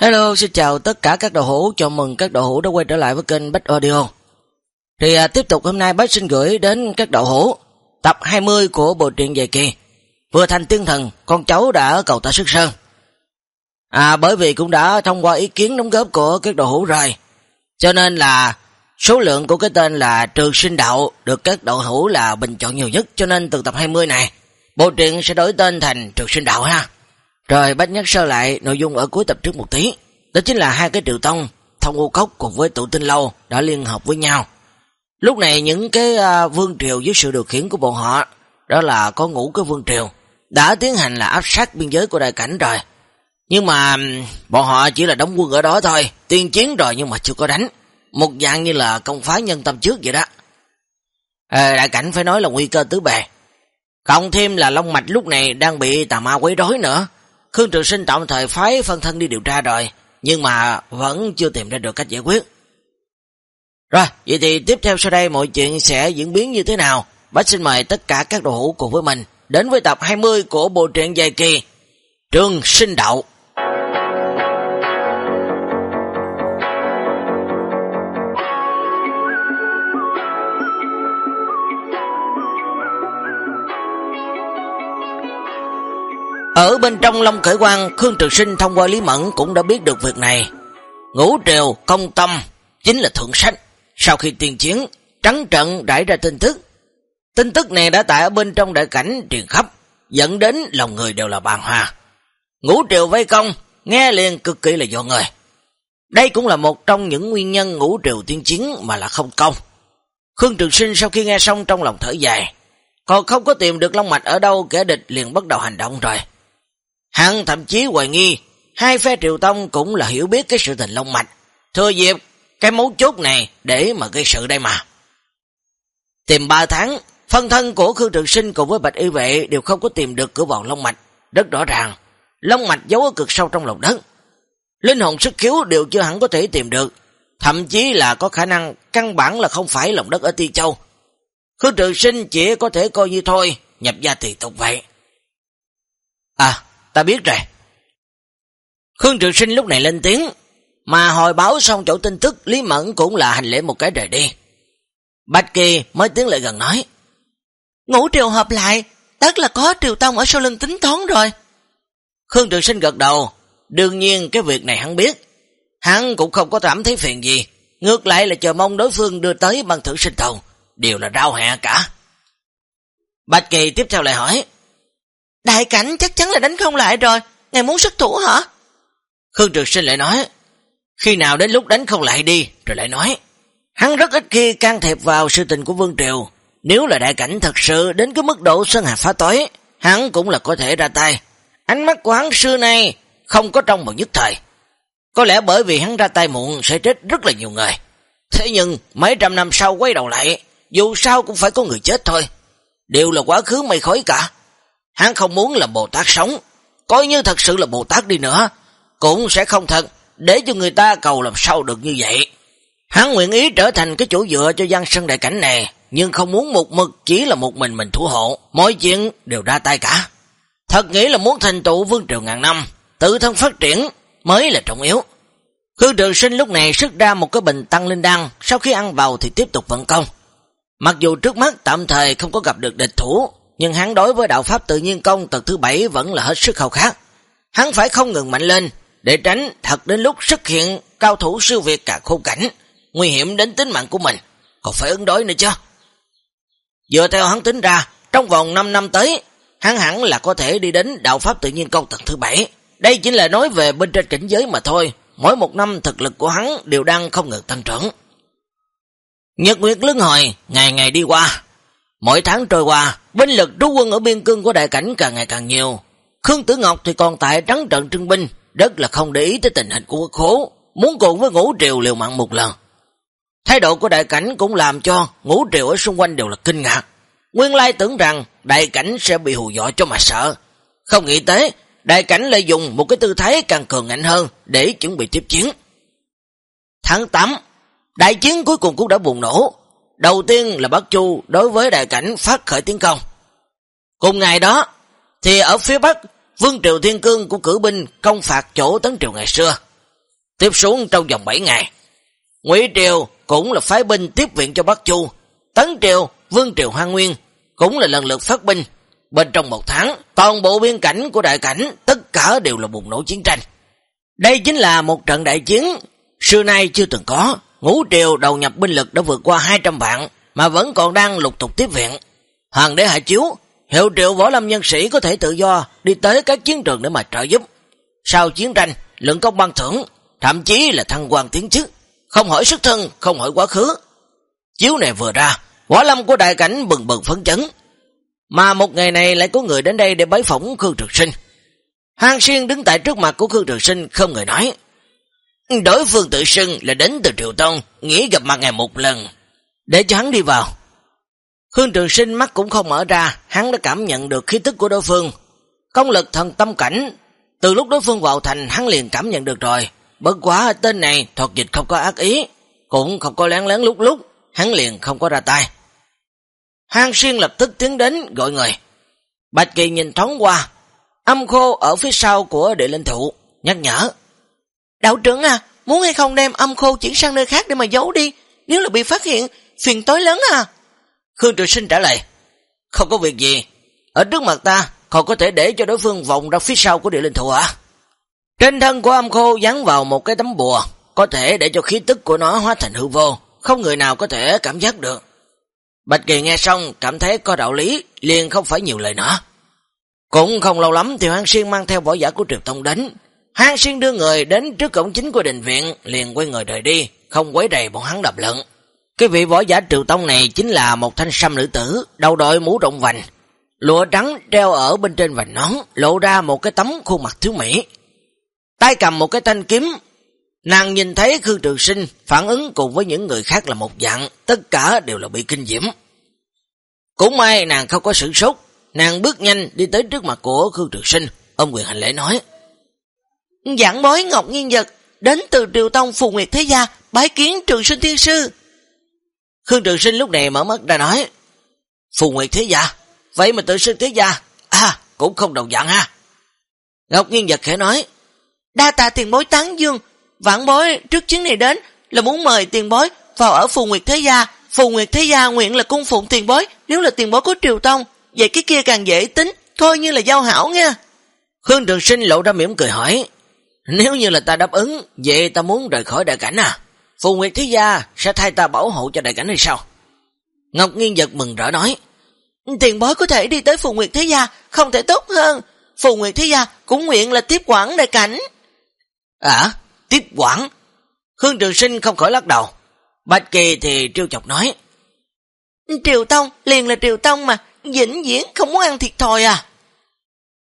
Hello, xin chào tất cả các đầu hữu, chào mừng các đầu hữu đã quay trở lại với kênh Bách Audio. Thì à, tiếp tục hôm nay Bách xin gửi đến các đầu hữu tập 20 của bộ truyện dài kỳ. Vừa thành tiên thần, con cháu đã cầu ta sức sơn. À bởi vì cũng đã thông qua ý kiến đóng góp của các đầu hữu rồi. Cho nên là số lượng của cái tên là Trường Sinh Đạo được các đầu hữu là bình chọn nhiều nhất. Cho nên từ tập 20 này, bộ truyện sẽ đổi tên thành Trường Sinh Đạo ha. Rồi Bách nhắc sơ lại nội dung ở cuối tập trước một tí. Đó chính là hai cái triệu tông, thông u cốc cùng với tụ tinh lâu đã liên hợp với nhau. Lúc này những cái à, vương triều dưới sự điều khiển của bọn họ, đó là có ngũ cái vương triều, đã tiến hành là áp sát biên giới của đại cảnh rồi. Nhưng mà bọn họ chỉ là đóng quân ở đó thôi, tiên chiến rồi nhưng mà chưa có đánh. Một dạng như là công phá nhân tâm trước vậy đó. À, đại cảnh phải nói là nguy cơ tứ bề. Cộng thêm là Long Mạch lúc này đang bị tà ma quấy rối nữa. Khương Trường Sinh tạm thời phái phân thân đi điều tra rồi, nhưng mà vẫn chưa tìm ra được cách giải quyết. Rồi, vậy thì tiếp theo sau đây mọi chuyện sẽ diễn biến như thế nào? Bác xin mời tất cả các đồ hữu cùng với mình đến với tập 20 của bộ truyện dài kỳ Trường Sinh Đậu. Ở bên trong Long Khởi Quang, Khương Trường Sinh thông qua Lý Mẫn cũng đã biết được việc này. Ngũ triều, công tâm, chính là thượng sách. Sau khi tiền chiến, trắng trận rải ra tin tức. Tin tức này đã tại ở bên trong đại cảnh truyền khắp, dẫn đến lòng người đều là bàn hòa. Ngũ triều vây công, nghe liền cực kỳ là do người. Đây cũng là một trong những nguyên nhân ngũ triều tiên chiến mà là không công. Khương Trường Sinh sau khi nghe xong trong lòng thở dài, còn không có tìm được Long Mạch ở đâu kẻ địch liền bắt đầu hành động rồi. Hắn thậm chí hoài nghi, hai phe triều tông cũng là hiểu biết cái sự tình Long Mạch, thưa dịp cái mấu chốt này để mà gây sự đây mà. Tìm 3 tháng, phân thân của Khương Trường Sinh cùng với Bạch Y Vệ đều không có tìm được cửa vào Long Mạch, rất rõ ràng. Long Mạch giấu ở cực sâu trong lòng đất. Linh hồn sức khiếu đều chưa hẳn có thể tìm được, thậm chí là có khả năng căn bản là không phải lòng đất ở Tiên Châu. Khương Trường Sinh chỉ có thể coi như thôi, nhập gia tùy tục vậy. À, ta biết rồi. Khương Trường Sinh lúc này lên tiếng, mà hồi báo xong chỗ tin tức Lý Mẫn cũng là hành lễ một cái rời đi. Bạch Kỳ mới tiến lại gần nói. Ngũ triều hợp lại, tất là có triều tông ở sau lưng tính toán rồi. Khương Trường Sinh gật đầu, đương nhiên cái việc này hắn biết. Hắn cũng không có cảm thấy phiền gì, ngược lại là chờ mong đối phương đưa tới bằng thử sinh tồn, đều là rau hẹ cả. Bạch Kỳ tiếp theo lại hỏi. Đại cảnh chắc chắn là đánh không lại rồi, ngài muốn xuất thủ hả? Khương Trực Sinh lại nói. Khi nào đến lúc đánh không lại đi, rồi lại nói. Hắn rất ít khi can thiệp vào sự tình của Vương Triều. Nếu là đại cảnh thật sự đến cái mức độ sơn hạt phá tối, hắn cũng là có thể ra tay. Ánh mắt của hắn xưa nay không có trong một nhất thời. Có lẽ bởi vì hắn ra tay muộn sẽ chết rất là nhiều người. Thế nhưng mấy trăm năm sau quay đầu lại, dù sao cũng phải có người chết thôi. Đều là quá khứ mây khói cả. Hắn không muốn là Bồ Tát sống. Coi như thật sự là Bồ Tát đi nữa, cũng sẽ không thật để cho người ta cầu làm sao được như vậy. Hắn nguyện ý trở thành cái chỗ dựa cho dân sân đại cảnh này, nhưng không muốn một mực chỉ là một mình mình thủ hộ, mọi chuyện đều ra tay cả. Thật nghĩ là muốn thành tựu vương triều ngàn năm, tự thân phát triển mới là trọng yếu. Khương trường sinh lúc này sức ra một cái bình tăng linh đăng, sau khi ăn vào thì tiếp tục vận công. Mặc dù trước mắt tạm thời không có gặp được địch thủ, nhưng hắn đối với đạo pháp tự nhiên công tầng thứ bảy vẫn là hết sức khao khát. Hắn phải không ngừng mạnh lên, để tránh thật đến lúc xuất hiện cao thủ siêu việt cả khung cảnh, nguy hiểm đến tính mạng của mình, còn phải ứng đối nữa chứ. Dựa theo hắn tính ra, trong vòng 5 năm tới, hắn hẳn là có thể đi đến đạo pháp tự nhiên công tầng thứ 7. Đây chính là nói về bên trên cảnh giới mà thôi, mỗi một năm thực lực của hắn đều đang không ngừng tăng trưởng. Nhật Nguyệt lưng hồi, ngày ngày đi qua. Mỗi tháng trôi qua, binh lực trú quân ở biên cương của đại cảnh càng ngày càng nhiều. Khương Tử Ngọc thì còn tại trắng trận trưng binh, rất là không để ý tới tình hình của quốc khố, muốn cùng với ngũ triều liều mạng một lần. Thái độ của đại cảnh cũng làm cho ngũ triều ở xung quanh đều là kinh ngạc. Nguyên lai tưởng rằng đại cảnh sẽ bị hù dọa cho mà sợ. Không nghĩ tới, đại cảnh lại dùng một cái tư thái càng cường ngạnh hơn để chuẩn bị tiếp chiến. Tháng 8, đại chiến cuối cùng cũng đã bùng nổ. Đầu tiên là Bắc Chu đối với đại cảnh phát khởi tiến công. Cùng ngày đó, thì ở phía Bắc Vương Triều Thiên Cương của cử binh công phạt chỗ Tấn Triều ngày xưa. tiếp xuống trong vòng 7 ngày. Ngụy Triều cũng là phái binh tiếp viện cho Bắc Chu, Tấn Triều, Vương Triều Hoa Nguyên cũng là lần lượt phát binh. Bên trong một tháng, toàn bộ biên cảnh của đại cảnh tất cả đều là bùng nổ chiến tranh. Đây chính là một trận đại chiến xưa nay chưa từng có. Ngũ Triều đầu nhập binh lực đã vượt qua 200 vạn mà vẫn còn đang lục tục tiếp viện. Hoàng đế Hạ Chiếu, hiệu triệu võ lâm nhân sĩ có thể tự do đi tới các chiến trường để mà trợ giúp. Sau chiến tranh, lượng công ban thưởng, thậm chí là thăng quan tiến chức, không hỏi sức thân, không hỏi quá khứ. Chiếu này vừa ra, võ lâm của đại cảnh bừng bừng phấn chấn. Mà một ngày này lại có người đến đây để bái phỏng Khương Trực Sinh. Hàng Xuyên đứng tại trước mặt của Khương Trực Sinh không người nói. Đối phương tự xưng là đến từ Triều Tông, nghĩ gặp mặt ngày một lần. Để cho hắn đi vào. Khương Trường Sinh mắt cũng không mở ra, hắn đã cảm nhận được khí tức của đối phương. Công lực thần tâm cảnh, từ lúc đối phương vào thành hắn liền cảm nhận được rồi. Bất quá tên này thuật dịch không có ác ý, cũng không có lén lén lúc lúc, hắn liền không có ra tay. Hàng Xuyên lập tức tiến đến gọi người. Bạch Kỳ nhìn thoáng qua, âm khô ở phía sau của địa linh thụ, nhắc nhở. Đạo trưởng à, muốn hay không đem âm khô chuyển sang nơi khác để mà giấu đi, nếu là bị phát hiện, phiền tối lớn à. Khương Trường Sinh trả lời, không có việc gì, ở trước mặt ta, còn có thể để cho đối phương vòng ra phía sau của địa linh thụ à? Trên thân của âm khô dán vào một cái tấm bùa, có thể để cho khí tức của nó hóa thành hư vô, không người nào có thể cảm giác được. Bạch Kỳ nghe xong cảm thấy có đạo lý, liền không phải nhiều lời nữa. Cũng không lâu lắm thì Hoàng Xuyên mang theo võ giả của Triều Tông đến. Hàng Xuyên đưa người đến trước cổng chính của đình viện, liền quay người rời đi, không quấy rầy bọn hắn đập lận. Cái vị võ giả Triều Tông này chính là một thanh sâm nữ tử, đầu đội mũ rộng vành, lụa trắng treo ở bên trên vành nón, lộ ra một cái tấm khuôn mặt thiếu mỹ. Tay cầm một cái thanh kiếm, nàng nhìn thấy Khương Trường Sinh phản ứng cùng với những người khác là một dạng, tất cả đều là bị kinh diễm. Cũng may nàng không có sự sốt, nàng bước nhanh đi tới trước mặt của Khương Trường Sinh, ông quyền hành lễ nói. Giảng bối Ngọc Nghiên Vật đến từ Triều Tông Phù Nguyệt Thế Gia, bái kiến Trường Sinh Thiên Sư. Khương Trường Sinh lúc này mở mắt ra nói, Phù Nguyệt Thế Gia, vậy mà tự sinh Thế Gia, à, cũng không đồng dạng ha. Ngọc Nghiên Vật khẽ nói, đa tạ tiền bối tán dương, vãn bối trước chuyến này đến là muốn mời tiền bối vào ở Phù Nguyệt Thế Gia, Phù Nguyệt Thế Gia nguyện là cung phụng tiền bối, nếu là tiền bối của triều tông, vậy cái kia càng dễ tính, coi như là giao hảo nha. Khương Trường Sinh lộ ra mỉm cười hỏi, nếu như là ta đáp ứng, vậy ta muốn rời khỏi đại cảnh à? Phù Nguyệt Thế Gia sẽ thay ta bảo hộ cho đại cảnh hay sao? Ngọc Nghiên giật mừng rỡ nói, tiền bối có thể đi tới Phù Nguyệt Thế Gia, không thể tốt hơn. Phù Nguyệt Thế Gia cũng nguyện là tiếp quản đại cảnh. À, tiếp quản? Khương Trường Sinh không khỏi lắc đầu. Bạch Kỳ thì trêu chọc nói, Triều Tông, liền là Triều Tông mà, vĩnh diễn không muốn ăn thiệt thòi à.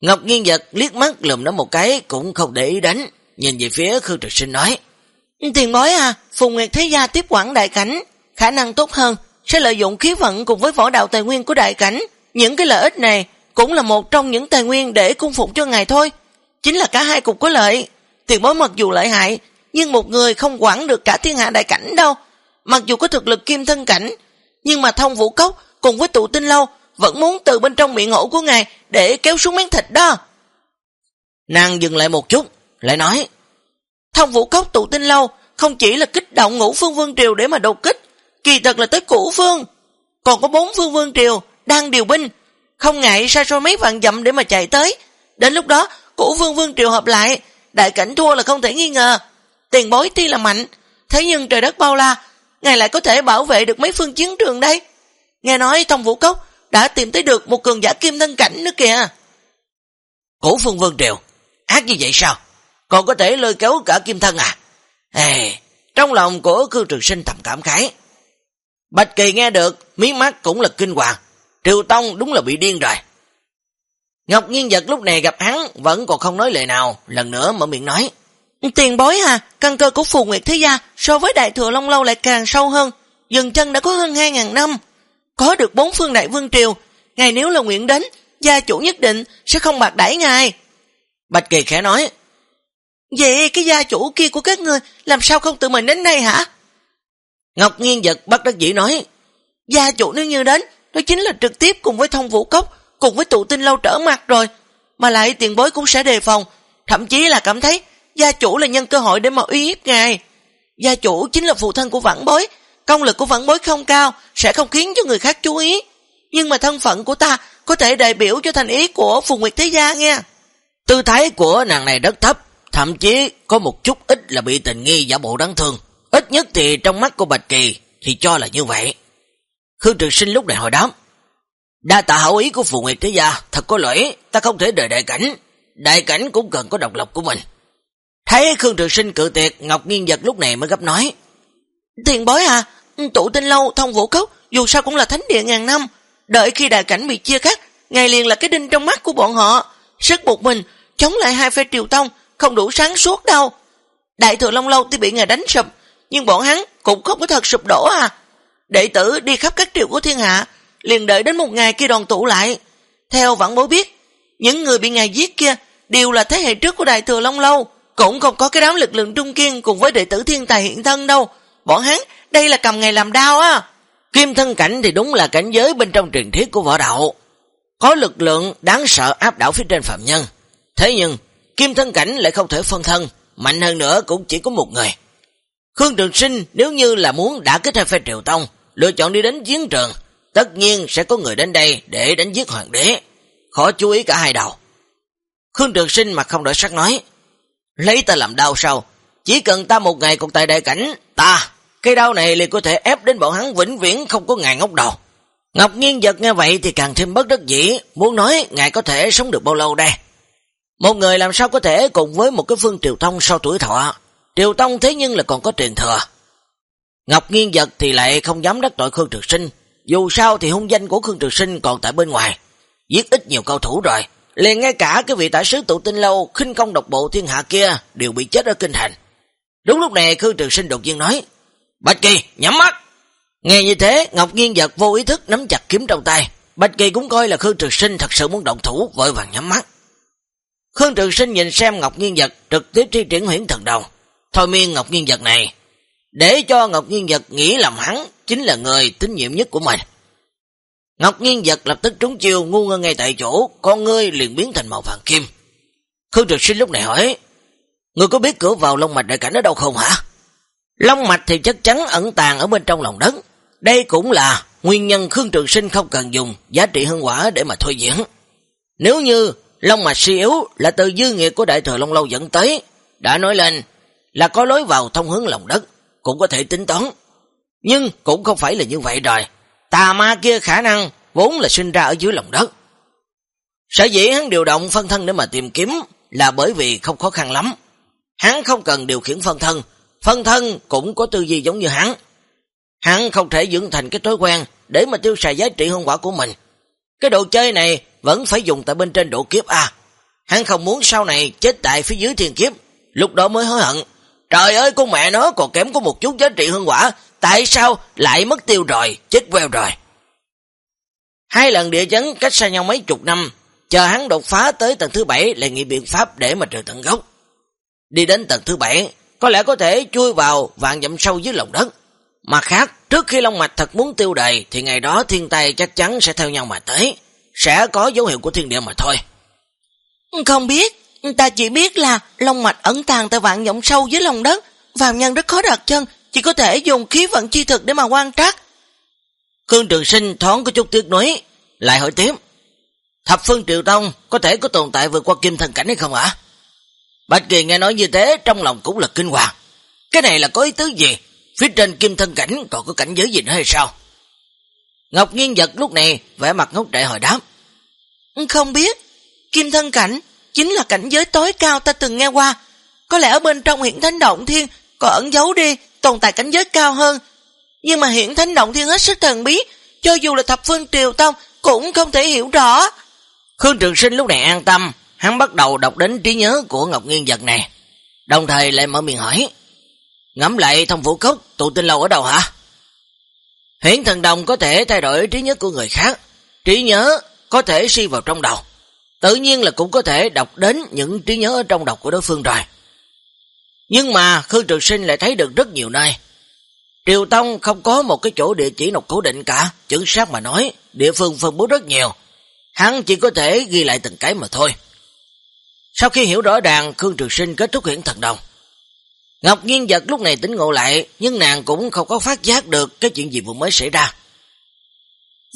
Ngọc Nghiên Giật liếc mắt lùm nó một cái cũng không để ý đánh, nhìn về phía Khương Trực Sinh nói. Tiền bối à, Phùng Nguyệt Thế Gia tiếp quản đại cảnh, khả năng tốt hơn, sẽ lợi dụng khí vận cùng với võ đạo tài nguyên của đại cảnh. Những cái lợi ích này cũng là một trong những tài nguyên để cung phụng cho ngài thôi. Chính là cả hai cục có lợi. Tiền bối mặc dù lợi hại, nhưng một người không quản được cả thiên hạ đại cảnh đâu. Mặc dù có thực lực kim thân cảnh, nhưng mà thông vũ cốc cùng với tụ tinh lâu vẫn muốn từ bên trong miệng hổ của ngài để kéo xuống miếng thịt đó. Nàng dừng lại một chút, lại nói, thông vũ cốc tụ tinh lâu không chỉ là kích động ngũ phương vương triều để mà đột kích, kỳ thật là tới củ phương. Còn có bốn phương vương triều đang điều binh, không ngại xa xôi mấy vạn dặm để mà chạy tới. Đến lúc đó, củ phương vương triều hợp lại, đại cảnh thua là không thể nghi ngờ. Tiền bối tuy là mạnh, thế nhưng trời đất bao la, ngài lại có thể bảo vệ được mấy phương chiến trường đây. Nghe nói thông vũ cốc đã tìm tới được một cường giả kim thân cảnh nữa kìa. Cổ phương vương triều, ác như vậy sao? Còn có thể lôi kéo cả kim thân à? Ê, trong lòng của cư trường sinh thầm cảm khái. Bạch Kỳ nghe được, mí mắt cũng là kinh hoàng. Triều Tông đúng là bị điên rồi. Ngọc Nhiên Giật lúc này gặp hắn vẫn còn không nói lời nào, lần nữa mở miệng nói. Tiền bối à, căn cơ của Phù Nguyệt Thế Gia so với Đại Thừa Long Lâu lại càng sâu hơn, dừng chân đã có hơn 2.000 năm. Có được bốn phương đại vương triều, ngài nếu là nguyện đến, gia chủ nhất định sẽ không bạc đãi ngài. Bạch Kỳ khẽ nói, Vậy cái gia chủ kia của các ngươi làm sao không tự mình đến đây hả? Ngọc Nghiên giật bắt đắc dĩ nói, gia chủ nếu như đến, đó chính là trực tiếp cùng với thông vũ cốc, cùng với tụ tinh lâu trở mặt rồi, mà lại tiền bối cũng sẽ đề phòng, thậm chí là cảm thấy Gia chủ là nhân cơ hội để mà uy hiếp ngài. Gia chủ chính là phụ thân của vãn bối. Công lực của vãn bối không cao, sẽ không khiến cho người khác chú ý. Nhưng mà thân phận của ta có thể đại biểu cho thành ý của Phùng Nguyệt Thế Gia nghe Tư thái của nàng này rất thấp, thậm chí có một chút ít là bị tình nghi giả bộ đáng thương. Ít nhất thì trong mắt của Bạch Kỳ thì cho là như vậy. Khương Trường Sinh lúc này hồi đám. Đa tạ hậu ý của Phù Nguyệt Thế Gia, thật có lỗi, ta không thể đợi đại cảnh. Đại cảnh cũng cần có độc lập của mình. Thấy Khương Trường Sinh cự tuyệt, Ngọc Nghiên Giật lúc này mới gấp nói. Tiền bối à, Ừ, tụ tinh lâu, thông vũ cốc, dù sao cũng là thánh địa ngàn năm. Đợi khi đại cảnh bị chia cắt, ngày liền là cái đinh trong mắt của bọn họ. Sức buộc mình, chống lại hai phe triều tông, không đủ sáng suốt đâu. Đại thừa Long Lâu tuy bị ngài đánh sụp, nhưng bọn hắn cũng không có thật sụp đổ à. Đệ tử đi khắp các triều của thiên hạ, liền đợi đến một ngày kia đoàn tụ lại. Theo vẫn bố biết, những người bị ngài giết kia đều là thế hệ trước của Đại Thừa Long Lâu, cũng không có cái đám lực lượng trung kiên cùng với đệ tử thiên tài hiện thân đâu. Bọn hắn, đây là cầm ngày làm đau á. Kim thân cảnh thì đúng là cảnh giới bên trong truyền thuyết của võ đạo. Có lực lượng đáng sợ áp đảo phía trên phạm nhân. Thế nhưng, kim thân cảnh lại không thể phân thân, mạnh hơn nữa cũng chỉ có một người. Khương Trường Sinh nếu như là muốn đã kết hai phe triều tông, lựa chọn đi đến chiến trường, tất nhiên sẽ có người đến đây để đánh giết hoàng đế. Khó chú ý cả hai đầu. Khương Trường Sinh mặt không đổi sắc nói, lấy ta làm đau sao? Chỉ cần ta một ngày còn tại đại cảnh, ta, cây đau này liền có thể ép đến bọn hắn vĩnh viễn không có ngài ngốc đầu. Ngọc Nghiên giật nghe vậy thì càng thêm bất đắc dĩ, muốn nói ngài có thể sống được bao lâu đây. Một người làm sao có thể cùng với một cái phương triều thông sau tuổi thọ, triều tông thế nhưng là còn có truyền thừa. Ngọc Nghiên giật thì lại không dám đắc tội Khương trực Sinh, dù sao thì hung danh của Khương trực Sinh còn tại bên ngoài, giết ít nhiều cao thủ rồi, liền ngay cả cái vị tả sứ tụ tinh lâu khinh công độc bộ thiên hạ kia đều bị chết ở kinh thành. Đúng lúc này Khương Trường Sinh đột nhiên nói, Bạch Kỳ, nhắm mắt! Nghe như thế, Ngọc Nghiên giật vô ý thức nắm chặt kiếm trong tay. Bạch Kỳ cũng coi là Khương Trực Sinh thật sự muốn động thủ, vội vàng nhắm mắt. Khương Trường Sinh nhìn xem Ngọc Nghiên giật trực tiếp thi triển huyển thần đầu. Thôi miên Ngọc Nghiên giật này, để cho Ngọc Nghiên giật nghĩ làm hắn chính là người tín nhiệm nhất của mình. Ngọc Nghiên giật lập tức trúng chiêu ngu ngơ ngay tại chỗ, con ngươi liền biến thành màu vàng kim. Khương Trường Sinh lúc này hỏi, Người có biết cửa vào lông mạch đại cảnh ở đâu không hả? Long mạch thì chắc chắn ẩn tàng ở bên trong lòng đất. Đây cũng là nguyên nhân Khương Trường Sinh không cần dùng giá trị hương quả để mà thôi diễn. Nếu như long mạch suy yếu là từ dư nghiệp của đại thừa Long Lâu dẫn tới, đã nói lên là có lối vào thông hướng lòng đất, cũng có thể tính toán. Nhưng cũng không phải là như vậy rồi. Tà ma kia khả năng vốn là sinh ra ở dưới lòng đất. Sở dĩ hắn điều động phân thân để mà tìm kiếm là bởi vì không khó khăn lắm. Hắn không cần điều khiển phân thân, phân thân cũng có tư duy giống như hắn. Hắn không thể dưỡng thành cái thói quen để mà tiêu xài giá trị hương quả của mình. Cái đồ chơi này vẫn phải dùng tại bên trên độ kiếp A. Hắn không muốn sau này chết tại phía dưới thiên kiếp, lúc đó mới hối hận. Trời ơi con mẹ nó còn kém có một chút giá trị hương quả, tại sao lại mất tiêu rồi, chết queo rồi. Hai lần địa chấn cách xa nhau mấy chục năm, chờ hắn đột phá tới tầng thứ bảy lại nghĩ biện pháp để mà trừ tận gốc. Đi đến tầng thứ bảy, có lẽ có thể chui vào vạn dặm sâu dưới lòng đất. Mặt khác, trước khi Long Mạch thật muốn tiêu đầy, thì ngày đó thiên tai chắc chắn sẽ theo nhau mà tới. Sẽ có dấu hiệu của thiên địa mà thôi. Không biết, ta chỉ biết là Long Mạch ẩn tàng tại vạn dặm sâu dưới lòng đất. Vàng nhân rất khó đặt chân, chỉ có thể dùng khí vận chi thực để mà quan trắc. Khương Trường Sinh thoáng có chút tiếc nuối, lại hỏi tiếp. Thập phương triều tông có thể có tồn tại vượt qua kim thần cảnh hay không hả? Bạch Kỳ nghe nói như thế trong lòng cũng là kinh hoàng. Cái này là có ý tứ gì? Phía trên kim thân cảnh còn có cảnh giới gì nữa hay sao? Ngọc Nghiên giật lúc này vẻ mặt ngốc trệ hồi đáp. Không biết, kim thân cảnh chính là cảnh giới tối cao ta từng nghe qua. Có lẽ ở bên trong hiện thánh động thiên có ẩn giấu đi tồn tại cảnh giới cao hơn. Nhưng mà hiện thánh động thiên hết sức thần bí, cho dù là thập phương triều tông cũng không thể hiểu rõ. Khương Trường Sinh lúc này an tâm, hắn bắt đầu đọc đến trí nhớ của Ngọc Nghiên Giật này. Đồng thời lại mở miệng hỏi, ngắm lại thông vũ cốc, tụ tinh lâu ở đâu hả? Hiển thần đồng có thể thay đổi trí nhớ của người khác, trí nhớ có thể si vào trong đầu. Tự nhiên là cũng có thể đọc đến những trí nhớ ở trong đầu của đối phương rồi. Nhưng mà Khương Trường Sinh lại thấy được rất nhiều nơi. Triều Tông không có một cái chỗ địa chỉ nào cố định cả, chứng xác mà nói, địa phương phân bố rất nhiều. Hắn chỉ có thể ghi lại từng cái mà thôi. Sau khi hiểu rõ ràng, Khương Trường Sinh kết thúc hiển thần đồng. Ngọc Nhiên giật lúc này tỉnh ngộ lại, nhưng nàng cũng không có phát giác được cái chuyện gì vừa mới xảy ra.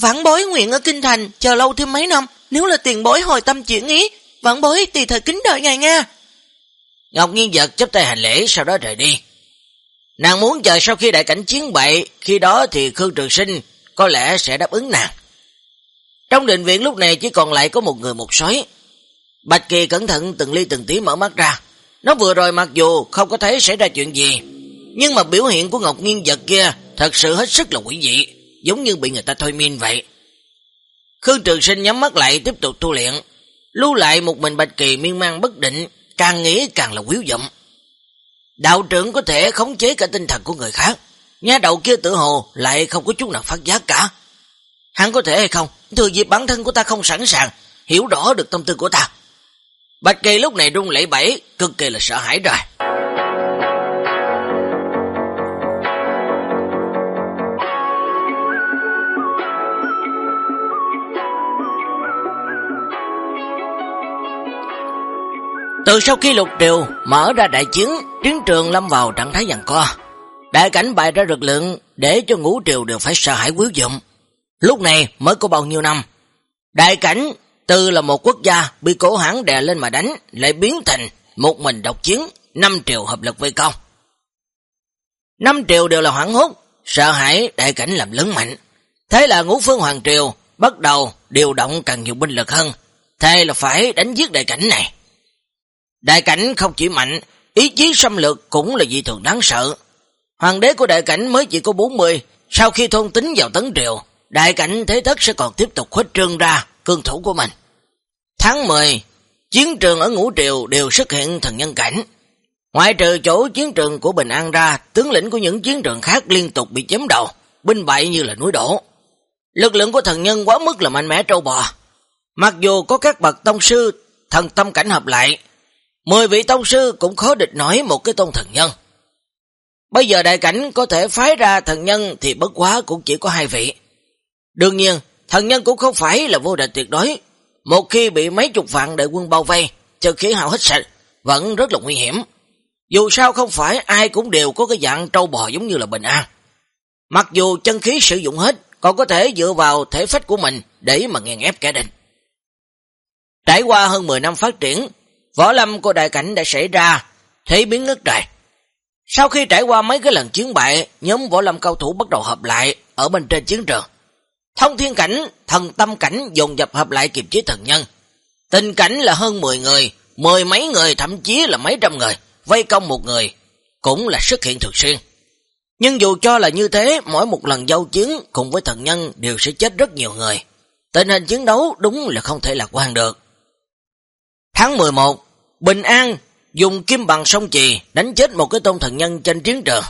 Vãn bối nguyện ở Kinh Thành, chờ lâu thêm mấy năm, nếu là tiền bối hồi tâm chuyển ý, vãn bối tùy thời kính đợi ngài nha. Ngọc Nhiên giật chấp tay hành lễ, sau đó rời đi. Nàng muốn chờ sau khi đại cảnh chiến bại, khi đó thì Khương Trường Sinh có lẽ sẽ đáp ứng nàng. Trong định viện lúc này chỉ còn lại có một người một sói. Bạch Kỳ cẩn thận từng ly từng tí mở mắt ra. Nó vừa rồi mặc dù không có thấy xảy ra chuyện gì, nhưng mà biểu hiện của Ngọc Nghiên giật kia thật sự hết sức là quỷ dị, giống như bị người ta thôi miên vậy. Khương Trường Sinh nhắm mắt lại tiếp tục tu luyện, lưu lại một mình Bạch Kỳ miên man bất định, càng nghĩ càng là quýu dậm. Đạo trưởng có thể khống chế cả tinh thần của người khác, nha đầu kia tự hồ lại không có chút nào phát giác cả. Hắn có thể hay không, thừa dịp bản thân của ta không sẵn sàng, hiểu rõ được tâm tư của ta. Bạch Kỳ lúc này rung lẫy bẫy, cực kỳ là sợ hãi rồi. Từ sau khi lục triều mở ra đại chiến, chiến trường lâm vào trạng thái giằng co. Đại cảnh bày ra lực lượng để cho ngũ triều đều phải sợ hãi quý dụng. Lúc này mới có bao nhiêu năm. Đại cảnh từ là một quốc gia bị cổ hãng đè lên mà đánh, lại biến thành một mình độc chiến, năm triều hợp lực vây công. Năm triều đều là hoảng hốt, sợ hãi đại cảnh làm lớn mạnh. Thế là ngũ phương hoàng triều bắt đầu điều động càng nhiều binh lực hơn. Thế là phải đánh giết đại cảnh này. Đại cảnh không chỉ mạnh, ý chí xâm lược cũng là dị thường đáng sợ. Hoàng đế của đại cảnh mới chỉ có 40, sau khi thôn tính vào tấn triều, đại cảnh thế thất sẽ còn tiếp tục khuếch trương ra cương thủ của mình. Tháng 10, chiến trường ở Ngũ Triều đều xuất hiện thần nhân cảnh. Ngoại trừ chỗ chiến trường của Bình An ra, tướng lĩnh của những chiến trường khác liên tục bị chém đầu, binh bại như là núi đổ. Lực lượng của thần nhân quá mức là mạnh mẽ trâu bò. Mặc dù có các bậc tông sư thần tâm cảnh hợp lại, 10 vị tông sư cũng khó địch nổi một cái tôn thần nhân. Bây giờ đại cảnh có thể phái ra thần nhân thì bất quá cũng chỉ có hai vị. Đương nhiên, thần nhân cũng không phải là vô địch tuyệt đối. Một khi bị mấy chục vạn đại quân bao vây, trừ khí hào hết sạch, vẫn rất là nguy hiểm. Dù sao không phải ai cũng đều có cái dạng trâu bò giống như là bình an. Mặc dù chân khí sử dụng hết, còn có thể dựa vào thể phách của mình để mà nghiền ép kẻ địch. Trải qua hơn 10 năm phát triển, võ lâm của đại cảnh đã xảy ra, thế biến ngất trời. Sau khi trải qua mấy cái lần chiến bại, nhóm võ lâm cao thủ bắt đầu hợp lại ở bên trên chiến trường. Thông thiên cảnh, thần tâm cảnh dùng dập hợp lại kiềm chế thần nhân. Tình cảnh là hơn 10 người, mười mấy người thậm chí là mấy trăm người, vây công một người, cũng là xuất hiện thường xuyên. Nhưng dù cho là như thế, mỗi một lần giao chiến cùng với thần nhân đều sẽ chết rất nhiều người. Tình hình chiến đấu đúng là không thể lạc quan được. Tháng 11, Bình An dùng kim bằng sông trì đánh chết một cái tôn thần nhân trên chiến trường.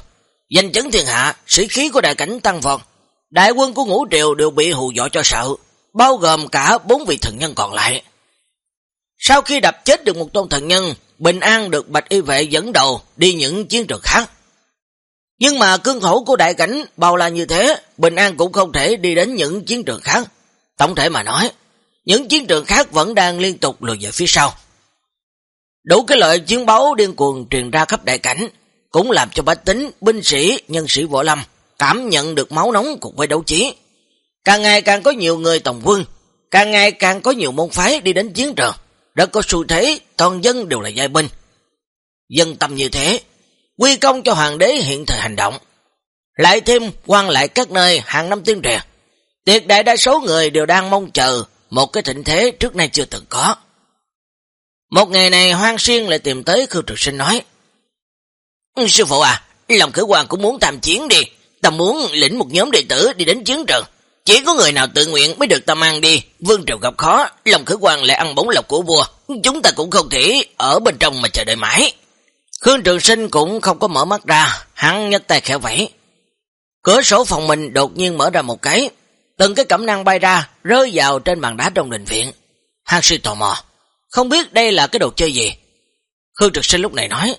Danh chấn thiên hạ, sĩ khí của đại cảnh tăng vọt. Đại quân của ngũ triều đều bị hù dọa cho sợ, bao gồm cả bốn vị thần nhân còn lại. Sau khi đập chết được một tôn thần nhân, Bình An được Bạch Y Vệ dẫn đầu đi những chiến trường khác. Nhưng mà cương khổ của đại cảnh bao la như thế, Bình An cũng không thể đi đến những chiến trường khác. Tổng thể mà nói, những chiến trường khác vẫn đang liên tục lùi về phía sau. Đủ cái lợi chiến báo điên cuồng truyền ra khắp đại cảnh, cũng làm cho bách tính, binh sĩ, nhân sĩ võ lâm cảm nhận được máu nóng cùng với đấu trí. Càng ngày càng có nhiều người tổng quân, càng ngày càng có nhiều môn phái đi đến chiến trường, rất có xu thế toàn dân đều là giai binh. Dân tâm như thế, quy công cho hoàng đế hiện thời hành động. Lại thêm quan lại các nơi hàng năm tiên truyền, Tuyệt đại đa số người đều đang mong chờ một cái thịnh thế trước nay chưa từng có. Một ngày này hoang xuyên lại tìm tới Khương Trực Sinh nói. Sư phụ à, lòng khử hoàng cũng muốn tham chiến đi. Ta muốn lĩnh một nhóm đệ tử đi đến chiến trường. Chỉ có người nào tự nguyện mới được ta mang đi. Vương triều gặp khó, lòng khởi quan lại ăn bóng lộc của vua. Chúng ta cũng không thể ở bên trong mà chờ đợi mãi. Khương Trường Sinh cũng không có mở mắt ra, hắn nhấc tay khẽ vẫy. Cửa sổ phòng mình đột nhiên mở ra một cái, từng cái cẩm năng bay ra, rơi vào trên bàn đá trong đình viện. Hắn suy tò mò, không biết đây là cái đồ chơi gì. Khương Trực Sinh lúc này nói,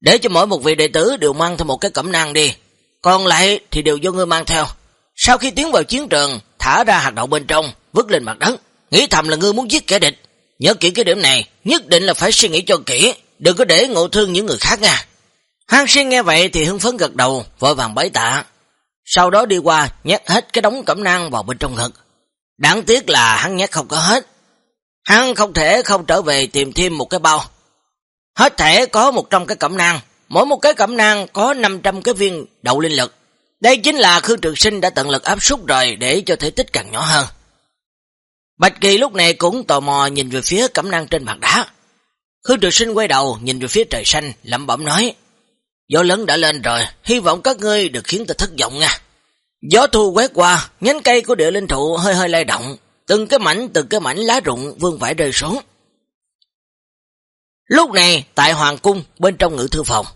để cho mỗi một vị đệ tử đều mang theo một cái cẩm năng đi, còn lại thì đều do ngươi mang theo. Sau khi tiến vào chiến trường, thả ra hạt đậu bên trong, vứt lên mặt đất, nghĩ thầm là ngươi muốn giết kẻ địch. nhớ kỹ cái điểm này, nhất định là phải suy nghĩ cho kỹ, đừng có để ngộ thương những người khác nha. Hàng Xuyên nghe vậy thì hưng phấn gật đầu, vội vàng bái tạ. Sau đó đi qua, nhét hết cái đống cẩm nang vào bên trong ngực. Đáng tiếc là hắn nhét không có hết. Hắn không thể không trở về tìm thêm một cái bao. Hết thể có 100 cái cẩm nang, mỗi một cái cẩm nang có 500 cái viên đậu linh lực. Đây chính là Khương Trường Sinh đã tận lực áp súc rồi để cho thể tích càng nhỏ hơn. Bạch Kỳ lúc này cũng tò mò nhìn về phía cẩm nang trên mặt đá. Khương Trường Sinh quay đầu nhìn về phía trời xanh, lẩm bẩm nói: Gió lớn đã lên rồi, hy vọng các ngươi được khiến ta thất vọng nha. Gió thu quét qua, nhánh cây của địa linh thụ hơi hơi lay động, từng cái mảnh từng cái mảnh lá rụng vương vãi rơi xuống. Lúc này, tại Hoàng Cung, bên trong ngự thư phòng,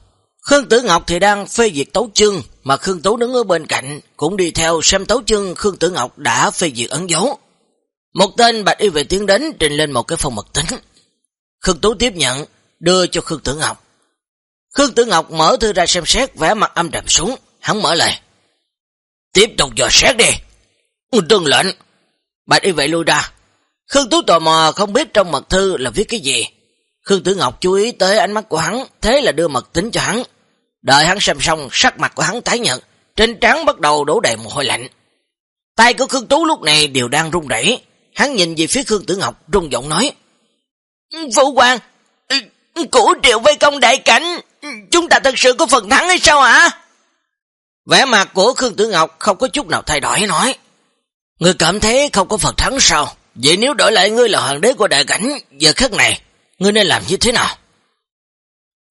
Khương Tử Ngọc thì đang phê duyệt tấu chương, mà Khương Tú đứng ở bên cạnh, cũng đi theo xem tấu chương Khương Tử Ngọc đã phê duyệt ấn dấu. Một tên bạch y vệ tiến đến trình lên một cái phòng mật tính. Khương Tú tiếp nhận, đưa cho Khương Tử Ngọc. Khương Tử Ngọc mở thư ra xem xét, vẽ mặt âm trầm xuống, hắn mở lời. Tiếp tục dò xét đi. Ừ, Tương lệnh. Bạch y vệ lui ra. Khương Tú tò mò không biết trong mật thư là viết cái gì. Khương Tử Ngọc chú ý tới ánh mắt của hắn, thế là đưa mật tính cho hắn. Đợi hắn xem xong, sắc mặt của hắn tái nhận, trên trán bắt đầu đổ đầy mồ hôi lạnh. Tay của Khương Tú lúc này đều đang run rẩy. Hắn nhìn về phía Khương Tử Ngọc, rung giọng nói. Phụ hoàng, củ triệu vây công đại cảnh, chúng ta thật sự có phần thắng hay sao hả? Vẻ mặt của Khương Tử Ngọc không có chút nào thay đổi nói. Người cảm thấy không có phần thắng sao? Vậy nếu đổi lại ngươi là hoàng đế của đại cảnh, giờ khắc này, ngươi nên làm như thế nào?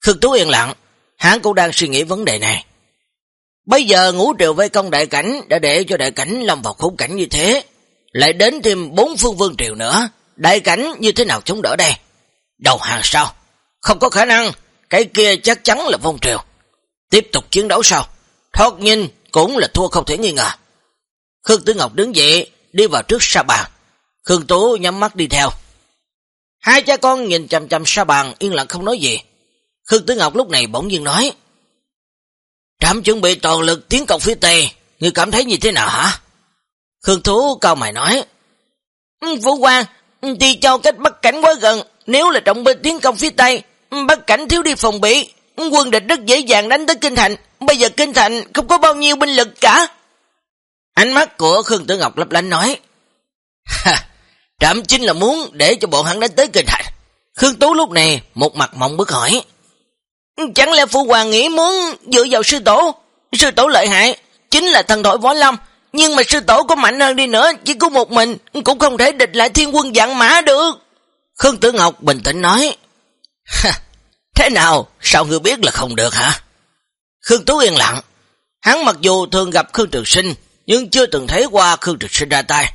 Khương Tú yên lặng, hắn cũng đang suy nghĩ vấn đề này. Bây giờ ngũ triệu vây công đại cảnh đã để cho đại cảnh lâm vào khốn cảnh như thế. Lại đến thêm bốn phương vương triều nữa. Đại cảnh như thế nào chống đỡ đây? Đầu hàng sao? Không có khả năng. Cái kia chắc chắn là vong triều. Tiếp tục chiến đấu sao? Thoát nhìn cũng là thua không thể nghi ngờ. Khương Tử Ngọc đứng dậy, đi vào trước sa bàn. Khương Tú nhắm mắt đi theo. Hai cha con nhìn chầm chầm sa bàn, yên lặng không nói gì. Khương Tử Ngọc lúc này bỗng nhiên nói. Trạm chuẩn bị toàn lực tiến công phía Tây, ngươi cảm thấy như thế nào hả? Khương Thú cao mày nói. Ừ, Vũ Quang, đi cho cách bắt cảnh quá gần, nếu là trọng binh tiến công phía Tây, bắt cảnh thiếu đi phòng bị, quân địch rất dễ dàng đánh tới Kinh Thành, bây giờ Kinh Thành không có bao nhiêu binh lực cả. Ánh mắt của Khương Tử Ngọc lấp lánh nói. Ha, trạm chính là muốn để cho bọn hắn đánh tới Kinh Thành. Khương Tú lúc này một mặt mộng bức hỏi. Chẳng lẽ Phụ Hoàng nghĩ muốn dựa vào sư tổ? Sư tổ lợi hại, chính là thần thoại võ lâm, nhưng mà sư tổ có mạnh hơn đi nữa, chỉ có một mình, cũng không thể địch lại thiên quân dạng mã được. Khương Tử Ngọc bình tĩnh nói. Thế nào, sao ngươi biết là không được hả? Khương Tú yên lặng. Hắn mặc dù thường gặp Khương Trường Sinh, nhưng chưa từng thấy qua Khương Trường Sinh ra tay.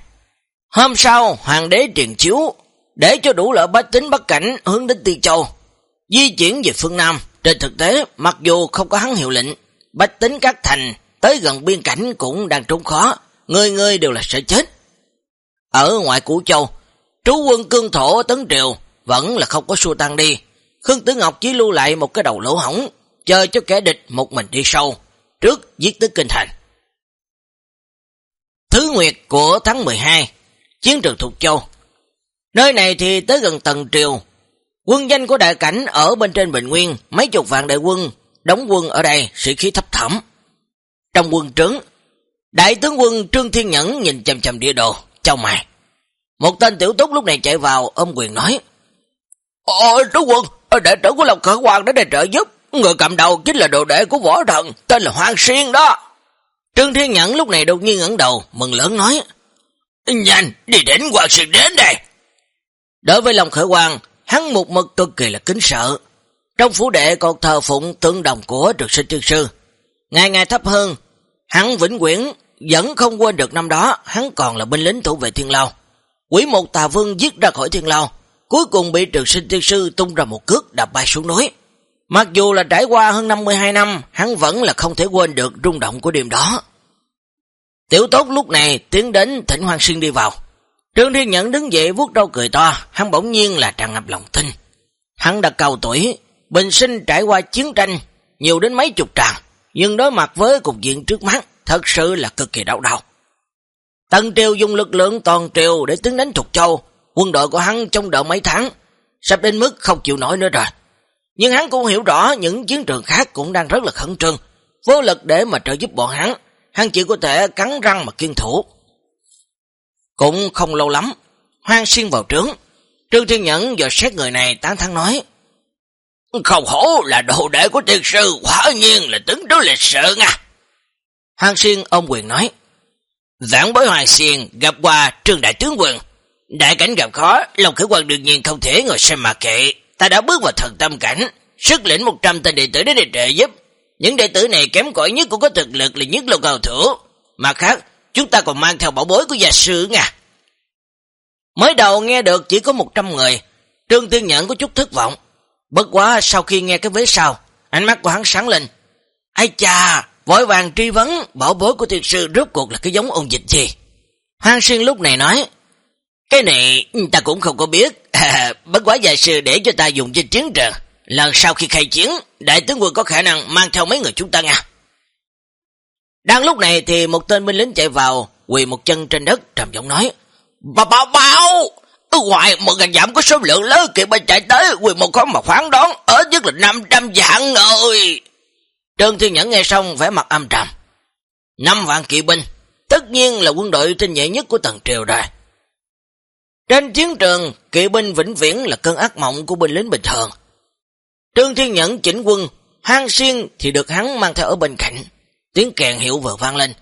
Hôm sau, hoàng đế truyền chiếu, để cho đủ lợi bách tính bất cảnh hướng đến Tiên Châu. Di chuyển về phương Nam, trên thực tế, mặc dù không có hắn hiệu lệnh, bách tính các thành tới gần biên cảnh cũng đang trốn khó, người người đều là sợ chết. Ở ngoại Củ Châu, trú quân cương thổ tấn triều vẫn là không có xua tan đi. Khương Tử Ngọc chỉ lưu lại một cái đầu lỗ hỏng, chờ cho kẻ địch một mình đi sâu, trước giết tới kinh thành. Thứ Nguyệt của tháng 12, chiến trường Thục Châu. Nơi này thì tới gần Tần Triều, quân danh của đại cảnh ở bên trên Bình Nguyên, mấy chục vạn đại quân, đóng quân ở đây, sĩ khí thấp thẩm. Trong quân trướng, đại tướng quân Trương Thiên Nhẫn nhìn chầm chầm địa đồ, chào mày. Một tên tiểu túc lúc này chạy vào, ôm quyền nói, ờ, Ồ, tướng quân, ờ, đệ tử của Lộc Khởi Hoàng đã đề trợ giúp, người cầm đầu chính là đồ đệ của võ thần, tên là Hoàng Xuyên đó. Trương Thiên Nhẫn lúc này đột nhiên ngẩng đầu, mừng lớn nói, Nhanh, đi đến Hoàng Xuyên đến đây. Đối với lòng Khởi Hoàng, hắn một mực cực kỳ là kính sợ. Trong phủ đệ còn thờ phụng tương đồng của trực sinh tiên sư. Ngày ngày thấp hơn, hắn vĩnh quyển vẫn không quên được năm đó hắn còn là binh lính thủ vệ thiên lao. Quỷ một tà vương giết ra khỏi thiên lao, cuối cùng bị trực sinh tiên sư tung ra một cước đạp bay xuống núi. Mặc dù là trải qua hơn 52 năm, hắn vẫn là không thể quên được rung động của đêm đó. Tiểu tốt lúc này tiến đến thỉnh Hoàng Xuyên đi vào. Trương Thiên Nhẫn đứng dậy vuốt râu cười to, hắn bỗng nhiên là tràn ngập lòng tin. Hắn đã cầu tuổi, bình sinh trải qua chiến tranh, nhiều đến mấy chục tràng, nhưng đối mặt với cục diện trước mắt, thật sự là cực kỳ đau đầu. Tần Triều dùng lực lượng toàn triều để tiến đánh Thục Châu, quân đội của hắn trong đợi mấy tháng, sắp đến mức không chịu nổi nữa rồi. Nhưng hắn cũng hiểu rõ những chiến trường khác cũng đang rất là khẩn trương, vô lực để mà trợ giúp bọn hắn, hắn chỉ có thể cắn răng mà kiên thủ. Cũng không lâu lắm, hoang xuyên vào trướng, Trương Thiên Nhẫn giờ xét người này tán thắng nói, Không hổ là đồ đệ của tiên sư, quả nhiên là tướng đối lịch sự nha. Hoàng Xuyên ông quyền nói, Vãn bối Hoàng Xuyên gặp qua Trương Đại Tướng Quân, đại cảnh gặp khó, lòng khởi quan đương nhiên không thể ngồi xem mà kệ, ta đã bước vào thần tâm cảnh, sức lĩnh 100 tên đệ tử đến để trợ giúp. Những đệ tử này kém cỏi nhất cũng có thực lực là nhất lô cao thủ. Mà khác, chúng ta còn mang theo bảo bối của gia sư nha. Mới đầu nghe được chỉ có 100 người, Trương Tiên Nhẫn có chút thất vọng. Bất quá sau khi nghe cái vế sau, ánh mắt của hắn sáng lên. Ai cha, vội vàng truy vấn bảo bối của thiệt sư rốt cuộc là cái giống ôn dịch gì. Hoàng Xuyên lúc này nói, cái này ta cũng không có biết, bất quá gia sư để cho ta dùng trên chiến trường. Lần sau khi khai chiến, đại tướng quân có khả năng mang theo mấy người chúng ta nha. Đang lúc này thì một tên binh lính chạy vào, quỳ một chân trên đất, trầm giọng nói, Bà bảo bảo, ở ngoài một ngàn giảm có số lượng lớn kỵ binh chạy tới, quỳ một khó mà khoáng đón, ở nhất là 500 dạng rồi. Trương Thiên Nhẫn nghe xong vẻ mặt âm trầm. năm vạn kỵ binh, tất nhiên là quân đội tinh nhẹ nhất của tầng triều rồi. Trên chiến trường, kỵ binh vĩnh viễn là cơn ác mộng của binh lính bình thường. Trương Thiên Nhẫn chỉnh quân, hang xuyên thì được hắn mang theo ở bên cạnh. Tiếng kèn hiệu vừa vang lên.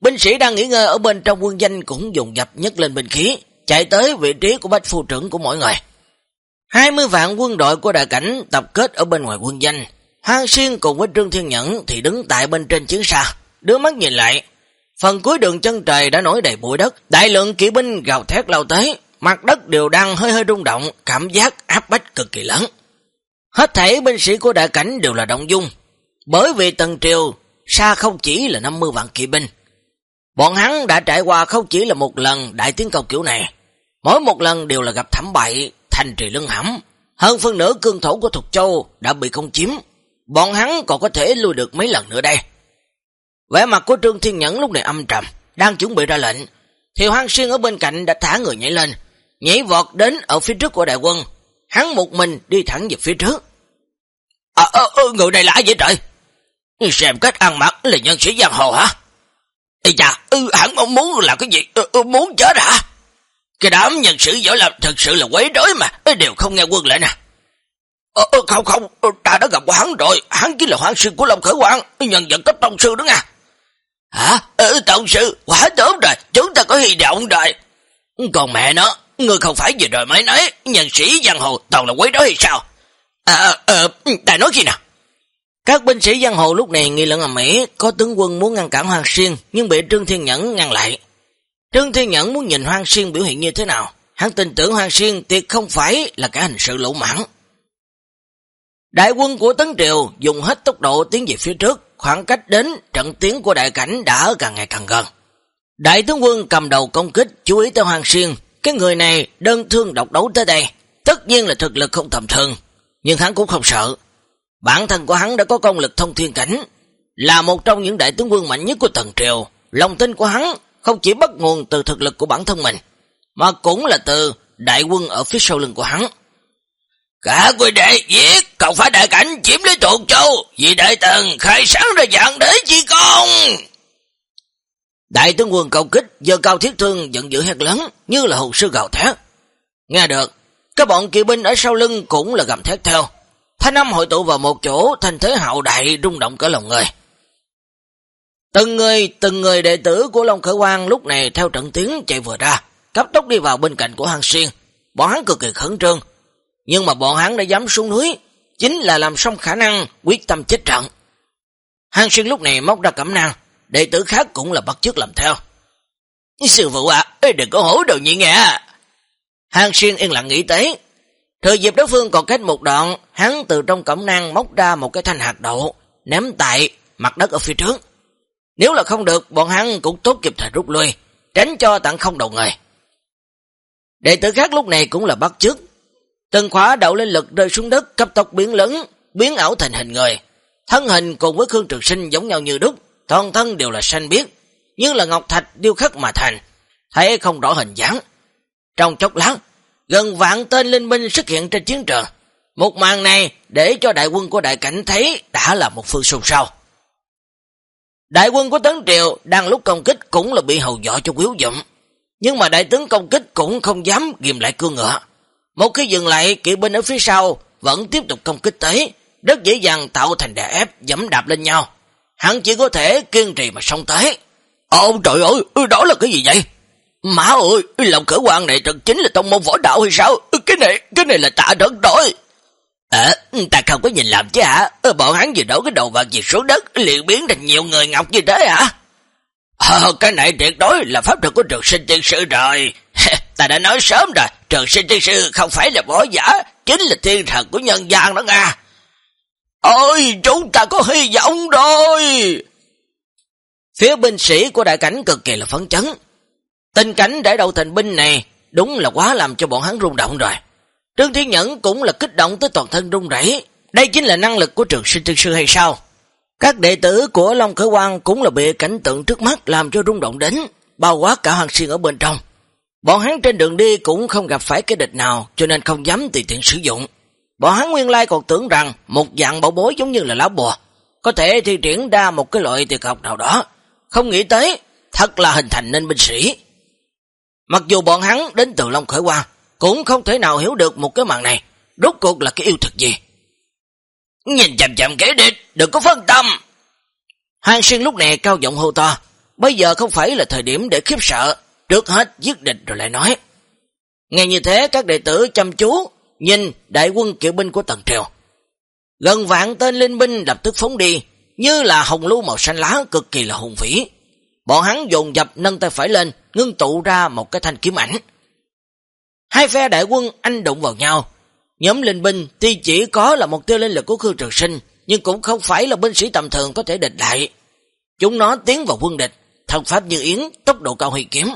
Binh sĩ đang nghỉ ngơi ở bên trong quân danh cũng dùng dập nhất lên binh khí, chạy tới vị trí của bách phu trưởng của mỗi người. 20 vạn quân đội của đại cảnh tập kết ở bên ngoài quân danh. Hang xuyên cùng với Trương Thiên Nhẫn thì đứng tại bên trên chiến xa, đưa mắt nhìn lại. Phần cuối đường chân trời đã nổi đầy bụi đất, đại lượng kỵ binh gào thét lao tới, mặt đất đều đang hơi hơi rung động, cảm giác áp bách cực kỳ lớn. Hết thảy binh sĩ của đại cảnh đều là động dung, bởi vì tầng triều xa không chỉ là 50 vạn kỵ binh. Bọn hắn đã trải qua không chỉ là một lần đại tiến công kiểu này, mỗi một lần đều là gặp thảm bại, thành trì lưng hẳm. Hơn phân nửa cương thổ của Thục Châu đã bị công chiếm, bọn hắn còn có thể lui được mấy lần nữa đây. Vẻ mặt của Trương Thiên Nhẫn lúc này âm trầm, đang chuẩn bị ra lệnh, thì Hoang Xuyên ở bên cạnh đã thả người nhảy lên, nhảy vọt đến ở phía trước của đại quân. Hắn một mình đi thẳng về phía trước. À, à, à, người này là ai vậy trời? Xem cách ăn mặc là nhân sĩ giang hồ hả? Ê chà, ừ, hắn mong muốn là cái gì? Ừ, ừ, muốn chết hả? Cái đám nhân sĩ giỏi làm thật sự là quấy rối mà, đều không nghe quân lệnh à. Ờ, không không, ta đã gặp qua hắn rồi, hắn chính là hoàng sư của Long Khởi Quang, nhân vật cấp tông sư đó nha. Hả? Ừ, tông sư, quá tốt rồi, chúng ta có hy vọng rồi. Còn mẹ nó, người không phải vừa rồi mới nói, nhân sĩ giang hồ toàn là quấy rối hay sao? À, à ờ, ta nói khi nào? Các binh sĩ giang hồ lúc này nghi lẫn ở mỹ, có tướng quân muốn ngăn cản Hoàng Xuyên, nhưng bị Trương Thiên Nhẫn ngăn lại. Trương Thiên Nhẫn muốn nhìn Hoàng Xuyên biểu hiện như thế nào, hắn tin tưởng Hoàng Xuyên tuyệt không phải là cả hình sự lỗ mãn. Đại quân của Tấn Triều dùng hết tốc độ tiến về phía trước, khoảng cách đến trận tiến của đại cảnh đã càng ngày càng gần. Đại tướng quân cầm đầu công kích chú ý tới Hoàng Xuyên, cái người này đơn thương độc đấu tới đây, tất nhiên là thực lực không tầm thường, nhưng hắn cũng không sợ. Bản thân của hắn đã có công lực thông thiên cảnh, là một trong những đại tướng quân mạnh nhất của Tần Triều. Lòng tin của hắn không chỉ bắt nguồn từ thực lực của bản thân mình, mà cũng là từ đại quân ở phía sau lưng của hắn. Cả quy đệ giết, còn phải đại cảnh chiếm lấy tuột châu, vì đại tần khai sáng ra dạng đế chi công. Đại tướng quân cầu kích, giờ cao thiết thương giận dữ hét lớn, như là hồn sư gào thét. Nghe được, các bọn kỵ binh ở sau lưng cũng là gầm thét theo. Thanh âm hội tụ vào một chỗ, thành thế hạo đại rung động cả lòng người. Từng người, từng người đệ tử của Long Khởi Quang lúc này theo trận tiếng chạy vừa ra, cấp tốc đi vào bên cạnh của Hàng Xuyên. Bọn hắn cực kỳ khẩn trương, nhưng mà bọn hắn đã dám xuống núi, chính là làm xong khả năng quyết tâm chết trận. Hàng Xuyên lúc này móc ra cẩm năng, đệ tử khác cũng là bắt chước làm theo. Sư phụ ạ, à, đừng có hổ đầu nhị nghe. Hàng Xuyên yên lặng nghĩ tới, thời dịp đối phương còn cách một đoạn, hắn từ trong cẩm năng móc ra một cái thanh hạt đậu, ném tại mặt đất ở phía trước. Nếu là không được, bọn hắn cũng tốt kịp thời rút lui, tránh cho tặng không đầu người. Đệ tử khác lúc này cũng là bắt chước. Từng khóa đậu lên lực rơi xuống đất, cấp tốc biến lớn, biến ảo thành hình người. Thân hình cùng với Khương Trường Sinh giống nhau như đúc, toàn thân đều là xanh biếc, như là ngọc thạch điêu khắc mà thành, thấy không rõ hình dáng. Trong chốc lát, Gần vạn tên linh binh xuất hiện trên chiến trường. Một màn này để cho đại quân của đại cảnh thấy đã là một phương sâu sau. Đại quân của Tấn Triều đang lúc công kích cũng là bị hầu dọ cho quyếu dụng. Nhưng mà đại tướng công kích cũng không dám ghim lại cương ngựa. Một khi dừng lại, kỵ binh ở phía sau vẫn tiếp tục công kích tới, rất dễ dàng tạo thành đè ép, dẫm đạp lên nhau. Hắn chỉ có thể kiên trì mà sông tới. Ồ trời ơi, đó là cái gì vậy? Má ơi, lòng khởi quan này thật chính là tông môn võ đạo hay sao? Cái này, cái này là tạ đất đổi. Ờ, ta không có nhìn làm chứ hả? Bọn hắn vừa đổ cái đầu vàng gì xuống đất, liền biến thành nhiều người ngọc như thế hả? Ờ, cái này tuyệt đối là pháp thuật của trường sinh tiên sư rồi. ta đã nói sớm rồi, trường sinh tiên sư không phải là võ giả, chính là thiên thần của nhân gian đó nha ơi chúng ta có hy vọng rồi! Phía binh sĩ của đại cảnh cực kỳ là phấn chấn. Tình cảnh để đầu thành binh này đúng là quá làm cho bọn hắn rung động rồi. Trương Thiên Nhẫn cũng là kích động tới toàn thân rung rẩy. Đây chính là năng lực của trường sinh tiên sư hay sao? Các đệ tử của Long Khởi Quang cũng là bị cảnh tượng trước mắt làm cho rung động đến, bao quát cả hoàng xuyên ở bên trong. Bọn hắn trên đường đi cũng không gặp phải cái địch nào, cho nên không dám tùy tiện sử dụng. Bọn hắn nguyên lai còn tưởng rằng một dạng bảo bối giống như là lá bùa, có thể thi triển ra một cái loại tuyệt học nào đó. Không nghĩ tới, thật là hình thành nên binh sĩ. Mặc dù bọn hắn đến từ Long Khởi Quang, cũng không thể nào hiểu được một cái màn này, rốt cuộc là cái yêu thực gì. Nhìn chậm chậm kẻ địch, đừng có phân tâm. Hàng xuyên lúc này cao giọng hô to, bây giờ không phải là thời điểm để khiếp sợ, trước hết giết địch rồi lại nói. Nghe như thế các đệ tử chăm chú, nhìn đại quân kiệu binh của Tần Triều. Gần vạn tên linh binh lập tức phóng đi, như là hồng lưu màu xanh lá cực kỳ là hùng vĩ. Bọn hắn dồn dập nâng tay phải lên, ngưng tụ ra một cái thanh kiếm ảnh. Hai phe đại quân anh đụng vào nhau, Nhóm linh binh tuy chỉ có là một tiêu linh lực của Khương Trường Sinh, nhưng cũng không phải là binh sĩ tầm thường có thể địch lại. Chúng nó tiến vào quân địch, thần pháp như yến, tốc độ cao huy kiếm.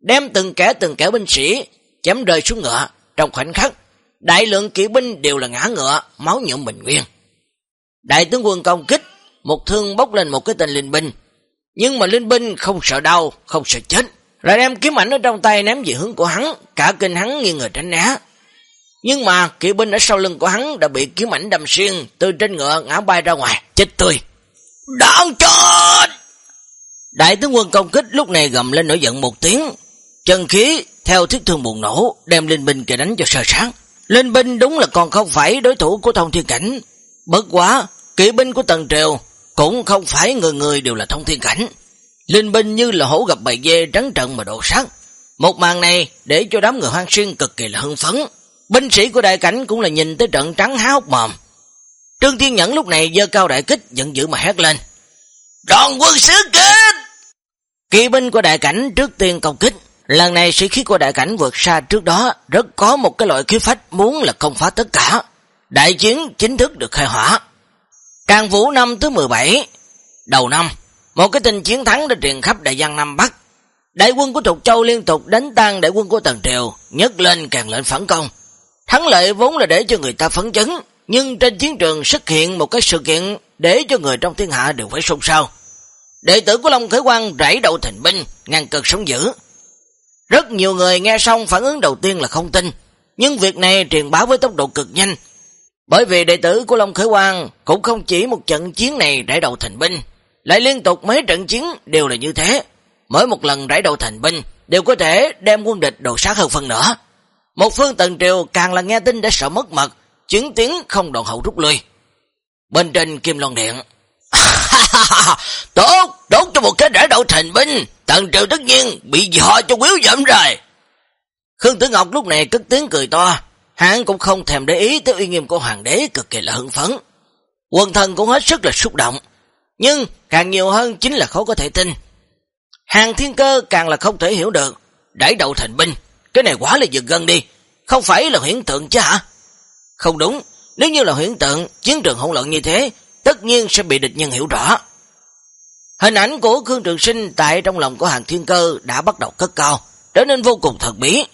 Đem từng kẻ từng kẻ binh sĩ, chém rơi xuống ngựa, trong khoảnh khắc, đại lượng kỵ binh đều là ngã ngựa, máu nhuộm bình nguyên. Đại tướng quân công kích, một thương bốc lên một cái tên linh binh, nhưng mà linh binh không sợ đau, không sợ chết, lại đem kiếm ảnh ở trong tay ném về hướng của hắn, cả kinh hắn nghiêng người tránh né. Nhưng mà kỵ binh ở sau lưng của hắn đã bị kiếm ảnh đâm xuyên từ trên ngựa ngã bay ra ngoài, chết tươi. Đáng chết! Đại tướng quân công kích lúc này gầm lên nổi giận một tiếng, chân khí theo thiết thương bùng nổ đem linh binh kề đánh cho sơ sáng. Linh binh đúng là còn không phải đối thủ của thông thiên cảnh. Bất quá, kỵ binh của Tần Triều cũng không phải người người đều là thông thiên cảnh. Linh binh như là hổ gặp bầy dê trắng trận mà độ sát. Một màn này để cho đám người hoang xuyên cực kỳ là hưng phấn. Binh sĩ của đại cảnh cũng là nhìn tới trận trắng há hốc mồm. Trương Thiên Nhẫn lúc này dơ cao đại kích, giận dữ mà hét lên. Đoàn quân sứ kích! Kỵ binh của đại cảnh trước tiên công kích. Lần này sĩ khí của đại cảnh vượt xa trước đó, rất có một cái loại khí phách muốn là công phá tất cả. Đại chiến chính thức được khai hỏa. Càng vũ năm thứ 17, đầu năm, một cái tình chiến thắng đã truyền khắp đại giang Nam Bắc. Đại quân của Thục Châu liên tục đánh tan đại quân của Tần Triều, nhấc lên càng lệnh phản công. Thắng lợi vốn là để cho người ta phấn chấn, nhưng trên chiến trường xuất hiện một cái sự kiện để cho người trong thiên hạ đều phải xôn xao. Đệ tử của Long Khởi Quang rảy đầu thành binh, ngăn cực sống dữ. Rất nhiều người nghe xong phản ứng đầu tiên là không tin, nhưng việc này truyền báo với tốc độ cực nhanh. Bởi vì đệ tử của Long Khởi Quang cũng không chỉ một trận chiến này rải đầu thành binh, lại liên tục mấy trận chiến đều là như thế. Mỗi một lần rải đầu thành binh đều có thể đem quân địch đồ sát hơn phần nữa. Một phương tần triều càng là nghe tin đã sợ mất mật, chứng tiếng không đòn hậu rút lui. Bên trên Kim long Điện. tốt, đốt cho một cái rẽ đậu thành binh, tần triều tất nhiên bị dò cho quýu dẫm rồi. Khương Tử Ngọc lúc này cất tiếng cười to, hắn cũng không thèm để ý tới uy nghiêm của hoàng đế cực kỳ là hưng phấn. Quân thần cũng hết sức là xúc động, nhưng càng nhiều hơn chính là khó có thể tin. Hàng thiên cơ càng là không thể hiểu được, đẩy đầu thành binh, cái này quá là dừng gân đi. Không phải là hiển tượng chứ hả? Không đúng. Nếu như là hiển tượng, chiến trường hỗn loạn như thế, tất nhiên sẽ bị địch nhân hiểu rõ. Hình ảnh của Khương Trường Sinh tại trong lòng của hàng thiên cơ đã bắt đầu cất cao, trở nên vô cùng thật bí.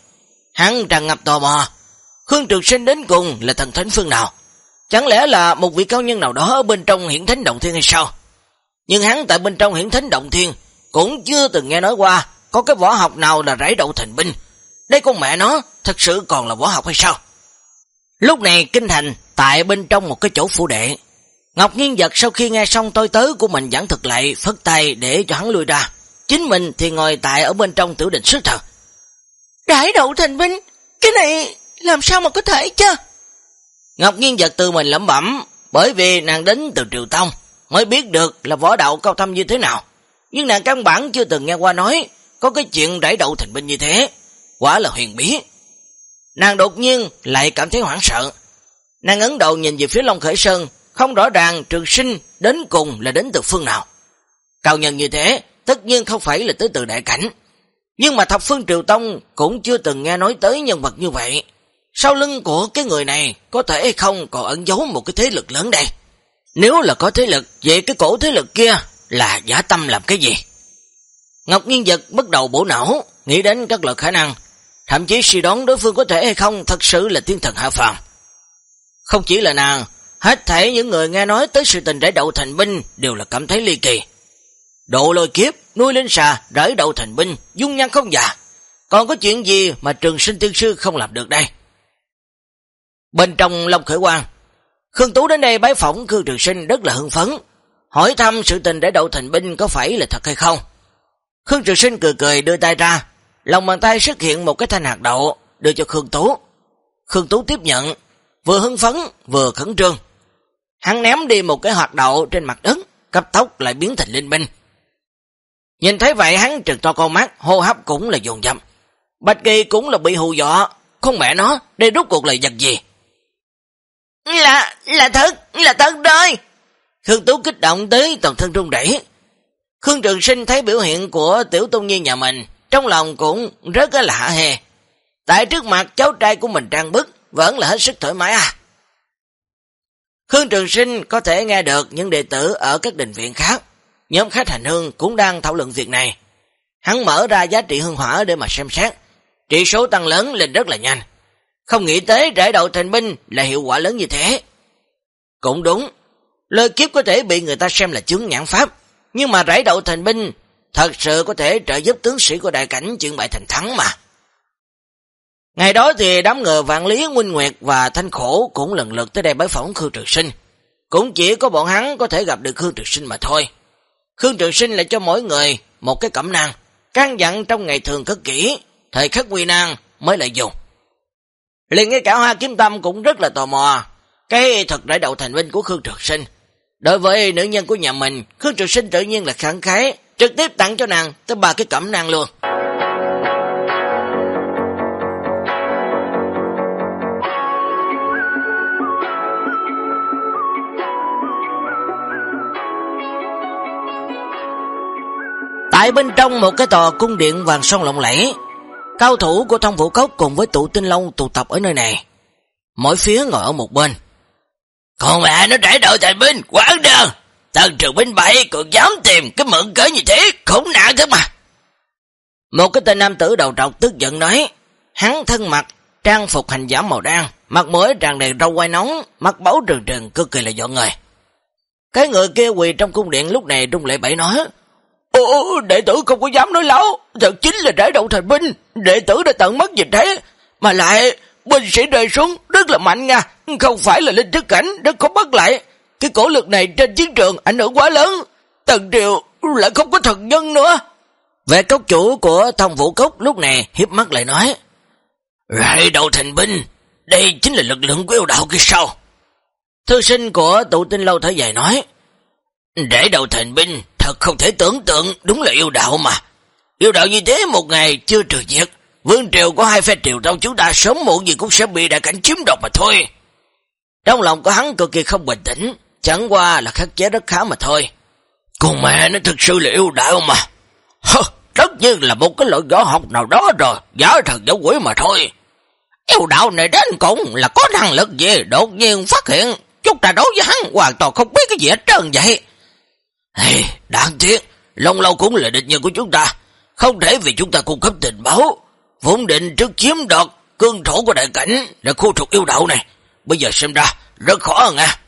Hắn tràn ngập tò mò. Khương Trường Sinh đến cùng là thần thánh phương nào? Chẳng lẽ là một vị cao nhân nào đó ở bên trong hiển thánh động thiên hay sao? Nhưng hắn tại bên trong hiển thánh động thiên cũng chưa từng nghe nói qua có cái võ học nào là rải đậu thành binh, Đây con mẹ nó, thật sự còn là võ học hay sao? Lúc này kinh thành, tại bên trong một cái chỗ phủ đệ, Ngọc Nghiên giật sau khi nghe xong tôi tớ của mình giảng thực lại, phất tay để cho hắn lui ra. Chính mình thì ngồi tại ở bên trong tiểu định sức thật. Đại đậu thành binh, cái này làm sao mà có thể chứ? Ngọc Nghiên giật từ mình lẩm bẩm, bởi vì nàng đến từ Triều Tông, mới biết được là võ đạo cao thâm như thế nào. Nhưng nàng căn bản chưa từng nghe qua nói, có cái chuyện đẩy đậu thành binh như thế, quả là huyền bí. Nàng đột nhiên lại cảm thấy hoảng sợ. Nàng ấn đầu nhìn về phía Long Khởi Sơn, không rõ ràng trường sinh đến cùng là đến từ phương nào. Cao nhân như thế, tất nhiên không phải là tới từ đại cảnh. Nhưng mà thập phương Triều Tông cũng chưa từng nghe nói tới nhân vật như vậy. Sau lưng của cái người này có thể không còn ẩn giấu một cái thế lực lớn đây. Nếu là có thế lực, vậy cái cổ thế lực kia là giả tâm làm cái gì? Ngọc nhiên Giật bắt đầu bổ não, nghĩ đến các loại khả năng, thậm chí suy đoán đối phương có thể hay không thật sự là thiên thần hạ phàm. Không chỉ là nàng, hết thảy những người nghe nói tới sự tình rải đậu thành binh đều là cảm thấy ly kỳ. Độ lôi kiếp, nuôi linh xà, rải đậu thành binh, dung nhan không già. Còn có chuyện gì mà trường sinh tiên sư không làm được đây? Bên trong Long Khởi Quang, Khương Tú đến đây bái phỏng Khương Trường Sinh rất là hưng phấn, hỏi thăm sự tình để đậu thành binh có phải là thật hay không. Khương Trường Sinh cười cười đưa tay ra, lòng bàn tay xuất hiện một cái thanh hạt đậu, đưa cho Khương Tú. Khương Tú tiếp nhận, vừa hưng phấn vừa khẩn trương. Hắn ném đi một cái hạt đậu trên mặt đất, cấp tốc lại biến thành linh binh. Nhìn thấy vậy hắn trừng to con mắt, hô hấp cũng là dồn dập. Bạch Kỳ cũng là bị hù dọ, con mẹ nó, đây rút cuộc là vật gì? Là, là thật, là thật rồi. Khương Tú kích động tới toàn thân rung rẩy. Khương Trường Sinh thấy biểu hiện của tiểu tôn nhi nhà mình, trong lòng cũng rất là hạ hề. Tại trước mặt cháu trai của mình trang bức, vẫn là hết sức thoải mái à. Khương Trường Sinh có thể nghe được những đệ tử ở các đình viện khác. Nhóm khách hành hương cũng đang thảo luận việc này. Hắn mở ra giá trị hương hỏa để mà xem xét. Trị số tăng lớn lên rất là nhanh. Không nghĩ tới rải đầu thành binh là hiệu quả lớn như thế. Cũng đúng, lời kiếp có thể bị người ta xem là chứng nhãn pháp, nhưng mà rải đầu thành binh thật sự có thể trợ giúp tướng sĩ của đại cảnh chuyển bại thành thắng mà. Ngày đó thì đám người vạn lý Nguyên Nguyệt và Thanh Khổ cũng lần lượt tới đây bái phỏng Khương Trường Sinh. Cũng chỉ có bọn hắn có thể gặp được Khương Trường Sinh mà thôi. Khương Trường Sinh lại cho mỗi người một cái cẩm năng, căn dặn trong ngày thường cất kỹ, thời khắc nguy nan mới lại dùng. Liền ngay cả Hoa Kiếm Tâm cũng rất là tò mò, cái thật đại đầu thành binh của Khương Trường Sinh. Đối với nữ nhân của nhà mình, Khương Trường Sinh tự nhiên là khẳng khái, trực tiếp tặng cho nàng tới ba cái cẩm năng luôn. Tại bên trong một cái tòa cung điện vàng son lộng lẫy, cao thủ của thông vũ cốc cùng với tụ tinh long tụ tập ở nơi này. Mỗi phía ngồi ở một bên. Còn mẹ nó trải đội thành binh, quán đơn. Tần trường binh bậy còn dám tìm cái mượn cỡ như thế, khủng nạn thế mà. Một cái tên nam tử đầu trọc tức giận nói, hắn thân mặt, trang phục hành giả màu đen, mặt mũi tràn đầy râu quay nóng, mặt báu trừng trừng cực kỳ là dọn người. Cái người kia quỳ trong cung điện lúc này trung lệ bảy nói, Ồ, đệ tử không có dám nói láo, thật chính là trải động thành binh, đệ tử đã tận mất gì thế, mà lại binh sĩ rơi xuống rất là mạnh nha, không phải là linh thức cảnh, rất khó bắt lại. Cái cổ lực này trên chiến trường ảnh hưởng quá lớn, tần triều lại không có thần nhân nữa. Về cốc chủ của thông vũ cốc lúc này hiếp mắt lại nói, Rãi đầu thành binh, đây chính là lực lượng của yêu đạo kia sao? Thư sinh của tụ tinh lâu thở dài nói, Rãi đầu thành binh Thật không thể tưởng tượng, đúng là yêu đạo mà. Yêu đạo như thế một ngày chưa trừ diệt, vương triều có hai phe triều trong chúng ta sớm muộn gì cũng sẽ bị đại cảnh chiếm độc mà thôi. Trong lòng của hắn cực kỳ không bình tĩnh, chẳng qua là khắc chế rất khá mà thôi. Con mẹ nó thực sự là yêu đạo mà. Hơ, tất nhiên là một cái loại võ học nào đó rồi, giả thần giả quỷ mà thôi. Yêu đạo này đến cũng là có năng lực gì, đột nhiên phát hiện, chúng ta đối với hắn hoàn toàn không biết cái gì hết trơn vậy. Hey, đáng Long Lâu cũng là địch nhân của chúng ta. Không thể vì chúng ta cung cấp tình báo. Vốn định trước chiếm đoạt cương thổ của đại cảnh là khu trục yêu đạo này. Bây giờ xem ra, rất khó nha.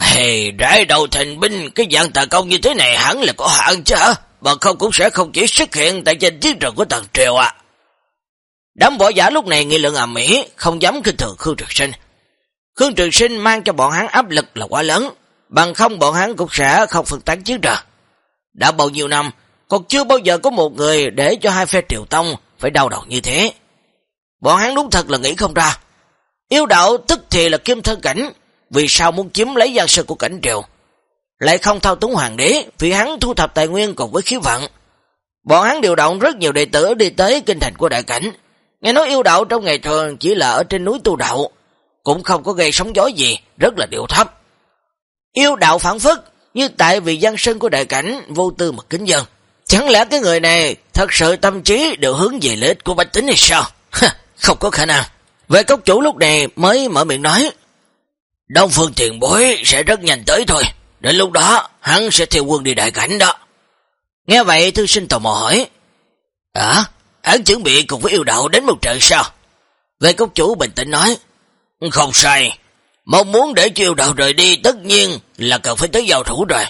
Hey, rải đầu thành binh, cái dạng tà công như thế này hẳn là có hạn chứ hả? Mà không cũng sẽ không chỉ xuất hiện tại trên chiến trường của tầng triều à. Đám võ giả lúc này nghị lượng ầm mỹ, không dám kinh thường Khương trường Sinh. Khương trường Sinh mang cho bọn hắn áp lực là quá lớn, bằng không bọn hắn cũng sẽ không phân tán chiến trường. Đã bao nhiêu năm, còn chưa bao giờ có một người để cho hai phe triều tông phải đau đầu như thế. Bọn hắn đúng thật là nghĩ không ra. Yêu đạo tức thì là kim thân cảnh, vì sao muốn chiếm lấy gian sơn của cảnh triều. Lại không thao túng hoàng đế, vì hắn thu thập tài nguyên cùng với khí vận. Bọn hắn điều động rất nhiều đệ tử đi tới kinh thành của đại cảnh. Nghe nói yêu đạo trong ngày thường chỉ là ở trên núi tu đạo, cũng không có gây sóng gió gì, rất là điệu thấp. Yêu đạo phản phức, như tại vì giang sơn của đại cảnh vô tư mà kính dân. Chẳng lẽ cái người này thật sự tâm trí đều hướng về lợi ích của bách tính hay sao? không có khả năng. Về cốc chủ lúc này mới mở miệng nói, Đông Phương tiền bối sẽ rất nhanh tới thôi. Đến lúc đó, hắn sẽ theo quân đi đại cảnh đó. Nghe vậy, thư sinh tò mò hỏi, À, hắn chuẩn bị cùng với yêu đạo đến một trận sao? Về cốc chủ bình tĩnh nói, Không sai, mong muốn để chiều đạo rời đi tất nhiên là cần phải tới giao thủ rồi.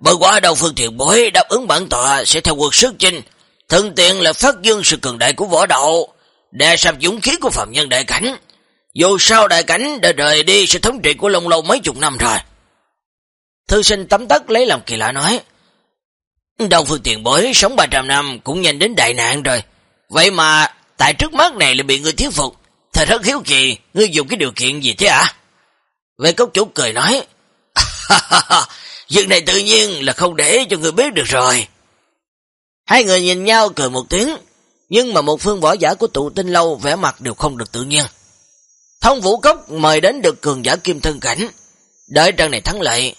Bởi quả đầu Phương thiện bối đáp ứng bản tọa sẽ theo quân sức chinh, thân tiện là phát dương sự cường đại của võ đạo, đè sạp dũng khí của phạm nhân đại cảnh. Dù sao đại cảnh đã rời đi sự thống trị của lông Lâu mấy chục năm rồi. Thư sinh tấm tất lấy làm kỳ lạ nói, Đông phương tiền bối sống 300 năm cũng nhanh đến đại nạn rồi. Vậy mà tại trước mắt này lại bị người thiếu phục. Thật rất hiếu kỳ, ngươi dùng cái điều kiện gì thế ạ? À? Vệ cốc chủ cười nói, Việc này tự nhiên là không để cho người biết được rồi. Hai người nhìn nhau cười một tiếng, nhưng mà một phương võ giả của tụ tinh lâu vẻ mặt đều không được tự nhiên. Thông vũ cốc mời đến được cường giả kim thân cảnh. Đợi trận này thắng lợi,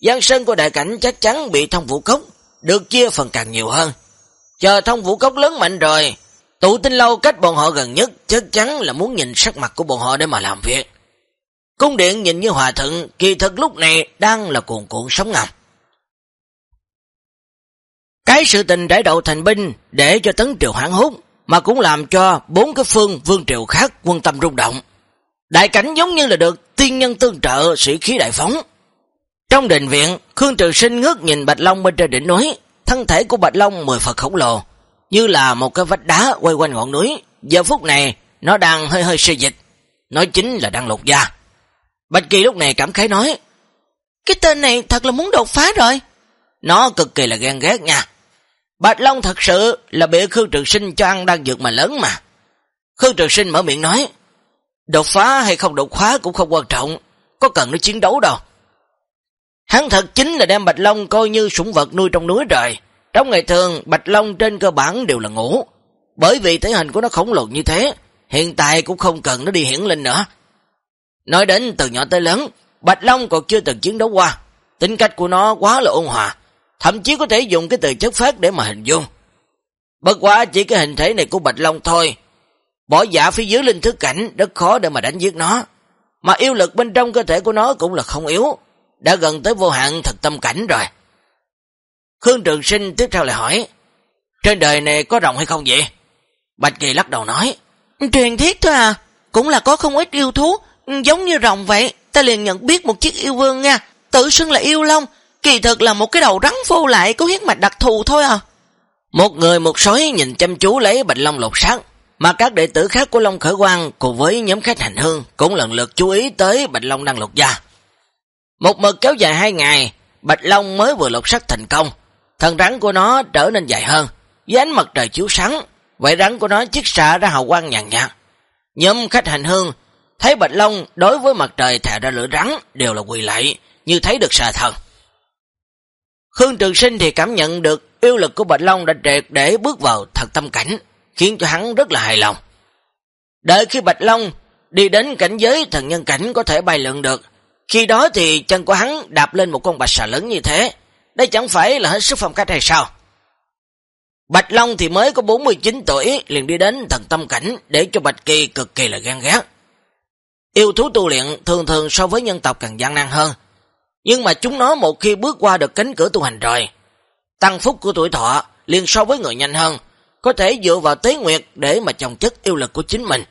giang sơn của đại cảnh chắc chắn bị thông vũ cốc, được chia phần càng nhiều hơn. Chờ thông vũ cốc lớn mạnh rồi, tụ tinh lâu cách bọn họ gần nhất chắc chắn là muốn nhìn sắc mặt của bọn họ để mà làm việc. Cung điện nhìn như hòa thận, kỳ thực lúc này đang là cuồn cuộn sóng ngầm. Cái sự tình trải đầu thành binh để cho tấn triều hoảng hút, mà cũng làm cho bốn cái phương vương triều khác quân tâm rung động. Đại cảnh giống như là được tiên nhân tương trợ sĩ khí đại phóng. Trong đình viện, Khương Trường Sinh ngước nhìn Bạch Long bên trên đỉnh núi, thân thể của Bạch Long mười Phật khổng lồ, như là một cái vách đá quay quanh ngọn núi. Giờ phút này, nó đang hơi hơi suy dịch, nói chính là đang lột da. Bạch Kỳ lúc này cảm khái nói, cái tên này thật là muốn đột phá rồi. Nó cực kỳ là ghen ghét nha. Bạch Long thật sự là bị Khương Trường Sinh cho ăn đang dược mà lớn mà. Khương Trường Sinh mở miệng nói, đột phá hay không đột phá cũng không quan trọng, có cần nó chiến đấu đâu. Hắn thật chính là đem Bạch Long coi như sủng vật nuôi trong núi rồi. Trong ngày thường, Bạch Long trên cơ bản đều là ngủ. Bởi vì thể hình của nó khổng lồ như thế, hiện tại cũng không cần nó đi hiển linh nữa. Nói đến từ nhỏ tới lớn, Bạch Long còn chưa từng chiến đấu qua. Tính cách của nó quá là ôn hòa, thậm chí có thể dùng cái từ chất phát để mà hình dung. Bất quá chỉ cái hình thể này của Bạch Long thôi, bỏ giả phía dưới linh thức cảnh rất khó để mà đánh giết nó. Mà yêu lực bên trong cơ thể của nó cũng là không yếu, đã gần tới vô hạn thật tâm cảnh rồi. Khương Trường Sinh tiếp theo lại hỏi, trên đời này có rồng hay không vậy? Bạch Kỳ lắc đầu nói, truyền thiết thôi à, cũng là có không ít yêu thú, Ừ, giống như rồng vậy, ta liền nhận biết một chiếc yêu vương nha, tự xưng là yêu long, kỳ thực là một cái đầu rắn phô lại có huyết mạch đặc thù thôi à. Một người một sói nhìn chăm chú lấy bạch long lột xác, mà các đệ tử khác của Long Khởi Quang cùng với nhóm khách hành hương cũng lần lượt chú ý tới bạch long đang lột da. Một mực kéo dài hai ngày, bạch long mới vừa lột xác thành công, thân rắn của nó trở nên dài hơn, với ánh mặt trời chiếu sáng, vậy rắn của nó chiếc xạ ra hào quang nhàn nhạt. Nhóm khách hành hương thấy bạch long đối với mặt trời thả ra lửa rắn đều là quỳ lại, như thấy được xà thần. Khương Trường Sinh thì cảm nhận được yêu lực của Bạch Long đã triệt để bước vào thật tâm cảnh, khiến cho hắn rất là hài lòng. Đợi khi Bạch Long đi đến cảnh giới thần nhân cảnh có thể bay lượn được, khi đó thì chân của hắn đạp lên một con bạch xà lớn như thế, đây chẳng phải là hết sức phong cách hay sao? Bạch Long thì mới có 49 tuổi liền đi đến thần tâm cảnh để cho Bạch Kỳ cực kỳ là gan ghét. Yêu thú tu luyện thường thường so với nhân tộc càng gian nan hơn, nhưng mà chúng nó một khi bước qua được cánh cửa tu hành rồi, tăng phúc của tuổi thọ liền so với người nhanh hơn, có thể dựa vào tế nguyệt để mà chồng chất yêu lực của chính mình.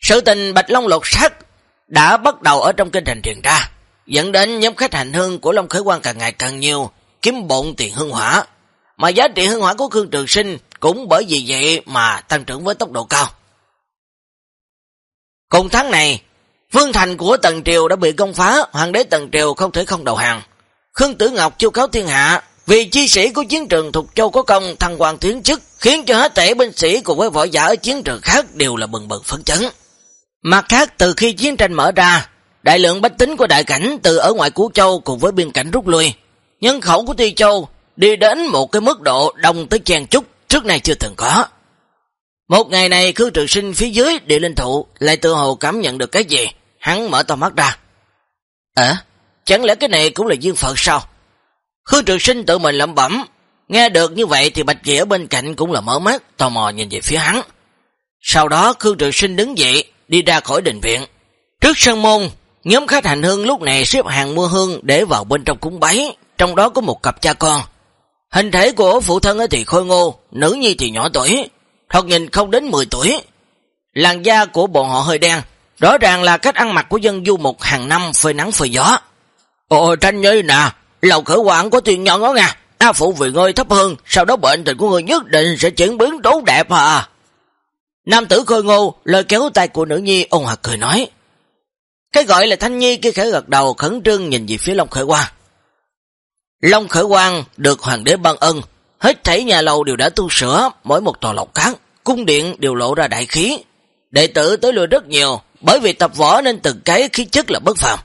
Sự tình Bạch Long lột sát đã bắt đầu ở trong kinh thành truyền ra, dẫn đến nhóm khách hành hương của Long Khởi quan càng ngày càng nhiều, kiếm bộn tiền hương hỏa. Mà giá trị hương hỏa của Khương Trường Sinh cũng bởi vì vậy mà tăng trưởng với tốc độ cao. Cùng tháng này, vương thành của Tần Triều đã bị công phá, hoàng đế Tần Triều không thể không đầu hàng. Khương Tử Ngọc chiêu cáo thiên hạ, vì chi sĩ của chiến trường Thục Châu có công thăng hoàng tiến chức, khiến cho hết tể binh sĩ cùng với võ giả ở chiến trường khác đều là bừng bừng phấn chấn. Mặt khác, từ khi chiến tranh mở ra, đại lượng bách tính của đại cảnh từ ở ngoài Cú Châu cùng với biên cảnh rút lui, nhân khẩu của Tuy Châu đi đến một cái mức độ đông tới chen chút trước này chưa từng có. Một ngày này Khương Trường Sinh phía dưới địa linh thụ lại tự hồ cảm nhận được cái gì, hắn mở to mắt ra. À, chẳng lẽ cái này cũng là duyên phận sao? Khương Trường Sinh tự mình lẩm bẩm, nghe được như vậy thì Bạch Dị ở bên cạnh cũng là mở mắt, tò mò nhìn về phía hắn. Sau đó Khương Trường Sinh đứng dậy, đi ra khỏi đình viện. Trước sân môn, nhóm khách hành hương lúc này xếp hàng mua hương để vào bên trong cúng bái, trong đó có một cặp cha con. Hình thể của phụ thân thì khôi ngô, nữ nhi thì nhỏ tuổi, thoạt nhìn không đến 10 tuổi. Làn da của bọn họ hơi đen, rõ ràng là cách ăn mặc của dân du mục hàng năm phơi nắng phơi gió. Ồ tranh nhi nè, lầu khởi quản có tiền nhỏ đó nha, A phụ vì ngơi thấp hơn, sau đó bệnh tình của người nhất định sẽ chuyển biến tốt đẹp à. Nam tử khôi ngô, lời kéo tay của nữ nhi ông hạt cười nói. Cái gọi là thanh nhi kia khẽ gật đầu khẩn trương nhìn về phía Long Khởi Quang. Long Khởi Quang được hoàng đế ban ân, hết thảy nhà lầu đều đã tu sửa, mỗi một tòa lầu cát, cung điện đều lộ ra đại khí. Đệ tử tới lùi rất nhiều, bởi vì tập võ nên từng cái khí chất là bất phàm.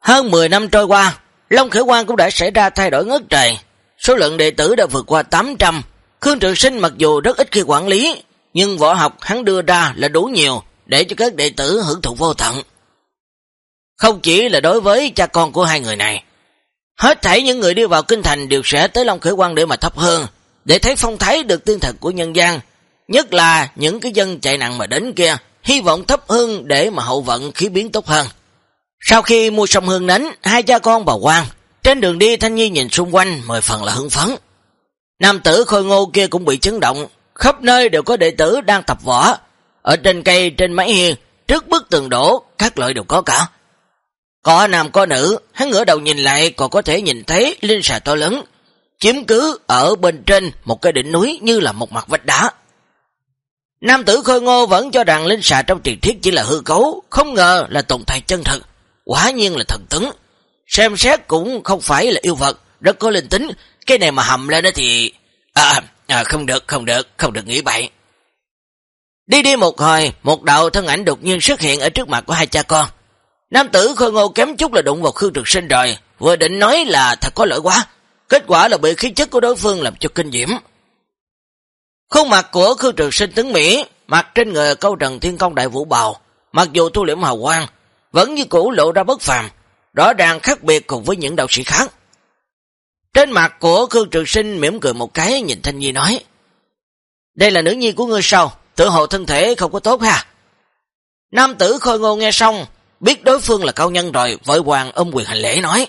Hơn 10 năm trôi qua, Long Khởi Quang cũng đã xảy ra thay đổi ngất trời. Số lượng đệ tử đã vượt qua 800. Khương Trường Sinh mặc dù rất ít khi quản lý, nhưng võ học hắn đưa ra là đủ nhiều để cho các đệ tử hưởng thụ vô tận. Không chỉ là đối với cha con của hai người này, hết thảy những người đi vào kinh thành đều sẽ tới Long Khởi Quang để mà thấp hơn, để thấy phong thái được tinh thật của nhân gian, nhất là những cái dân chạy nặng mà đến kia, hy vọng thấp hơn để mà hậu vận khí biến tốt hơn. Sau khi mua xong hương nến, hai cha con bà quan, trên đường đi Thanh Nhi nhìn xung quanh, mười phần là hưng phấn. Nam tử khôi ngô kia cũng bị chấn động, khắp nơi đều có đệ tử đang tập võ. Ở trên cây, trên mái hiên, trước bức tường đổ, các loại đều có cả. Có nam có nữ, hắn ngửa đầu nhìn lại còn có thể nhìn thấy linh xà to lớn, chiếm cứ ở bên trên một cái đỉnh núi như là một mặt vách đá. Nam tử khôi ngô vẫn cho rằng linh xà trong truyền thuyết chỉ là hư cấu, không ngờ là tồn tại chân thật, quả nhiên là thần tướng Xem xét cũng không phải là yêu vật, rất có linh tính, cái này mà hầm lên đó thì... À, à, không được, không được, không được nghĩ bậy. Đi đi một hồi, một đạo thân ảnh đột nhiên xuất hiện ở trước mặt của hai cha con. Nam tử khôi ngô kém chút là đụng vào Khương Trực Sinh rồi, vừa định nói là thật có lỗi quá. Kết quả là bị khí chất của đối phương làm cho kinh diễm. Khuôn mặt của Khương trường Sinh tướng Mỹ, mặt trên người câu trần thiên công đại vũ bào, mặc dù thu liễm hào quang, vẫn như cũ lộ ra bất phàm, rõ ràng khác biệt cùng với những đạo sĩ khác. Trên mặt của Khương Trực Sinh mỉm cười một cái nhìn Thanh Nhi nói, Đây là nữ nhi của ngươi sao? Tự hồ thân thể không có tốt ha? Nam tử khôi ngô nghe xong, biết đối phương là cao nhân rồi, vội hoàng ôm quyền hành lễ nói.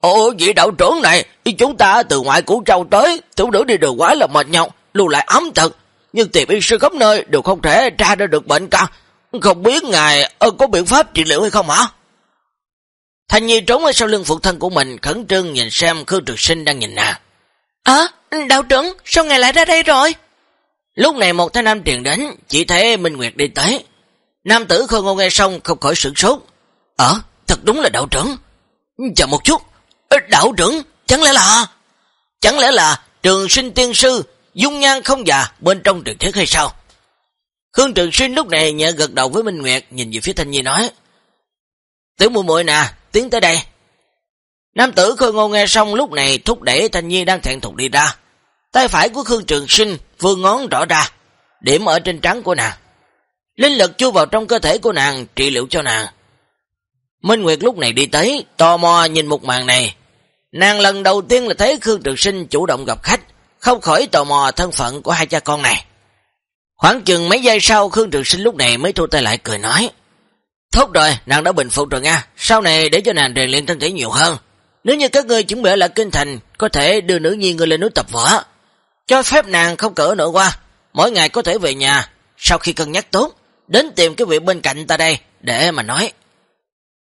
Ồ, vị đạo trưởng này, chúng ta từ ngoại củ châu tới, tiểu nữ đi đường quá là mệt nhọc, lưu lại ấm thật, nhưng tìm y sư khắp nơi đều không thể tra ra được bệnh ca. Không biết ngài có biện pháp trị liệu hay không hả? Thanh Nhi trốn ở sau lưng phụ thân của mình, khẩn trương nhìn xem Khương Trực Sinh đang nhìn nà. À, đạo trưởng, sao ngài lại ra đây rồi? Lúc này một thanh nam truyền đến, chỉ thấy Minh Nguyệt đi tới. Nam tử khôi ngô nghe xong không khỏi sửng sốt. Ờ, thật đúng là đạo trưởng. Chờ một chút, đạo trưởng, chẳng lẽ là... Chẳng lẽ là trường sinh tiên sư, dung nhan không già bên trong truyền thuyết hay sao? Khương Trường Sinh lúc này nhẹ gật đầu với Minh Nguyệt, nhìn về phía Thanh Nhi nói. Tiểu muội muội nè, tiến tới đây. Nam tử khôi ngô nghe xong lúc này thúc đẩy Thanh Nhi đang thẹn thục đi ra. Tay phải của Khương Trường Sinh vừa ngón rõ ra, điểm ở trên trắng của nàng. Linh lực chui vào trong cơ thể của nàng, trị liệu cho nàng. Minh Nguyệt lúc này đi tới, tò mò nhìn một màn này. Nàng lần đầu tiên là thấy Khương Trường Sinh chủ động gặp khách, không khỏi tò mò thân phận của hai cha con này. Khoảng chừng mấy giây sau, Khương Trường Sinh lúc này mới thu tay lại cười nói. "thốt rồi, nàng đã bình phục rồi nha, sau này để cho nàng rèn luyện thân thể nhiều hơn. Nếu như các ngươi chuẩn bị lại kinh thành, có thể đưa nữ nhi người lên núi tập võ. Cho phép nàng không cỡ nữa qua, mỗi ngày có thể về nhà, sau khi cân nhắc tốt, đến tìm cái vị bên cạnh ta đây, để mà nói.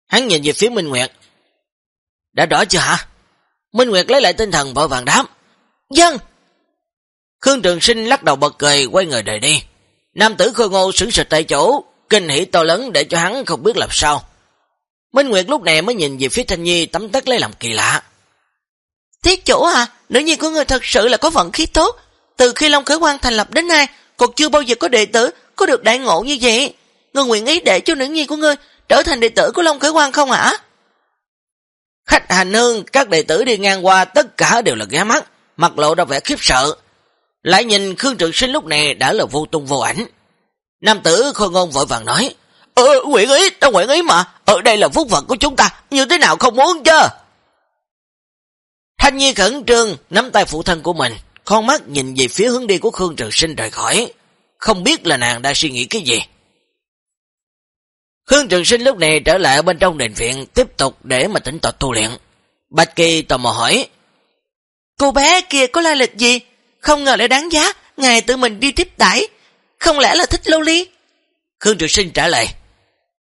Hắn nhìn về phía Minh Nguyệt. Đã rõ chưa hả? Minh Nguyệt lấy lại tinh thần vội vàng đám. Dân! Khương Trường Sinh lắc đầu bật cười, quay người rời đi. Nam tử khôi ngô sững sịch tại chỗ, kinh hỉ to lớn để cho hắn không biết làm sao. Minh Nguyệt lúc này mới nhìn về phía Thanh Nhi tấm tắc lấy làm kỳ lạ. Thiết chủ à, nữ nhi của người thật sự là có vận khí tốt. Từ khi Long Khởi Quang thành lập đến nay, còn chưa bao giờ có đệ tử có được đại ngộ như vậy. Ngươi nguyện ý để cho nữ nhi của ngươi trở thành đệ tử của Long Khởi Quang không hả? Khách hành hương, các đệ tử đi ngang qua tất cả đều là ghé mắt, mặt lộ ra vẻ khiếp sợ. Lại nhìn Khương Trường Sinh lúc này đã là vô tung vô ảnh. Nam tử khôi ngôn vội vàng nói, Ờ, nguyện ý, ta nguyện ý mà, ở đây là phúc phận của chúng ta, như thế nào không muốn chứ? Thanh Nhi khẩn trương, nắm tay phụ thân của mình, con mắt nhìn về phía hướng đi của Khương Trường Sinh rời khỏi, không biết là nàng đã suy nghĩ cái gì. Khương Trường Sinh lúc này trở lại bên trong đền viện, tiếp tục để mà tỉnh tọa tu luyện. Bạch Kỳ tò mò hỏi, Cô bé kia có la lịch gì? Không ngờ lại đáng giá, ngài tự mình đi tiếp đãi Không lẽ là thích lâu ly? Khương Trường Sinh trả lời,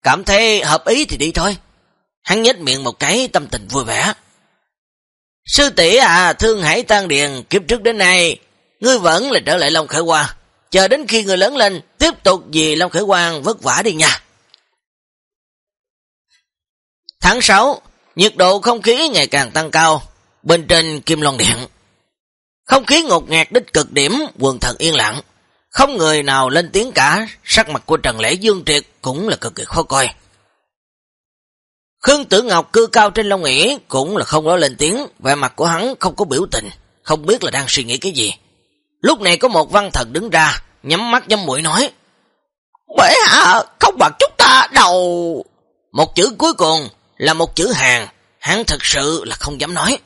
Cảm thấy hợp ý thì đi thôi. Hắn nhếch miệng một cái tâm tình vui vẻ. Sư tỷ à, thương hải tan điền, kiếp trước đến nay, ngươi vẫn là trở lại Long Khởi Quang. Chờ đến khi người lớn lên, tiếp tục vì Long Khởi Quang vất vả đi nha. Tháng 6, nhiệt độ không khí ngày càng tăng cao, bên trên Kim Loan Điện. Không khí ngột ngạt đích cực điểm, quần thần yên lặng. Không người nào lên tiếng cả, sắc mặt của Trần Lễ Dương Triệt cũng là cực kỳ khó coi. Khương Tử Ngọc cư cao trên lông ỉ cũng là không nói lên tiếng, vẻ mặt của hắn không có biểu tình, không biết là đang suy nghĩ cái gì. Lúc này có một văn thần đứng ra, nhắm mắt nhắm mũi nói, Bệ hạ, không bằng chúng ta đầu... Một chữ cuối cùng là một chữ hàng, hắn thật sự là không dám nói.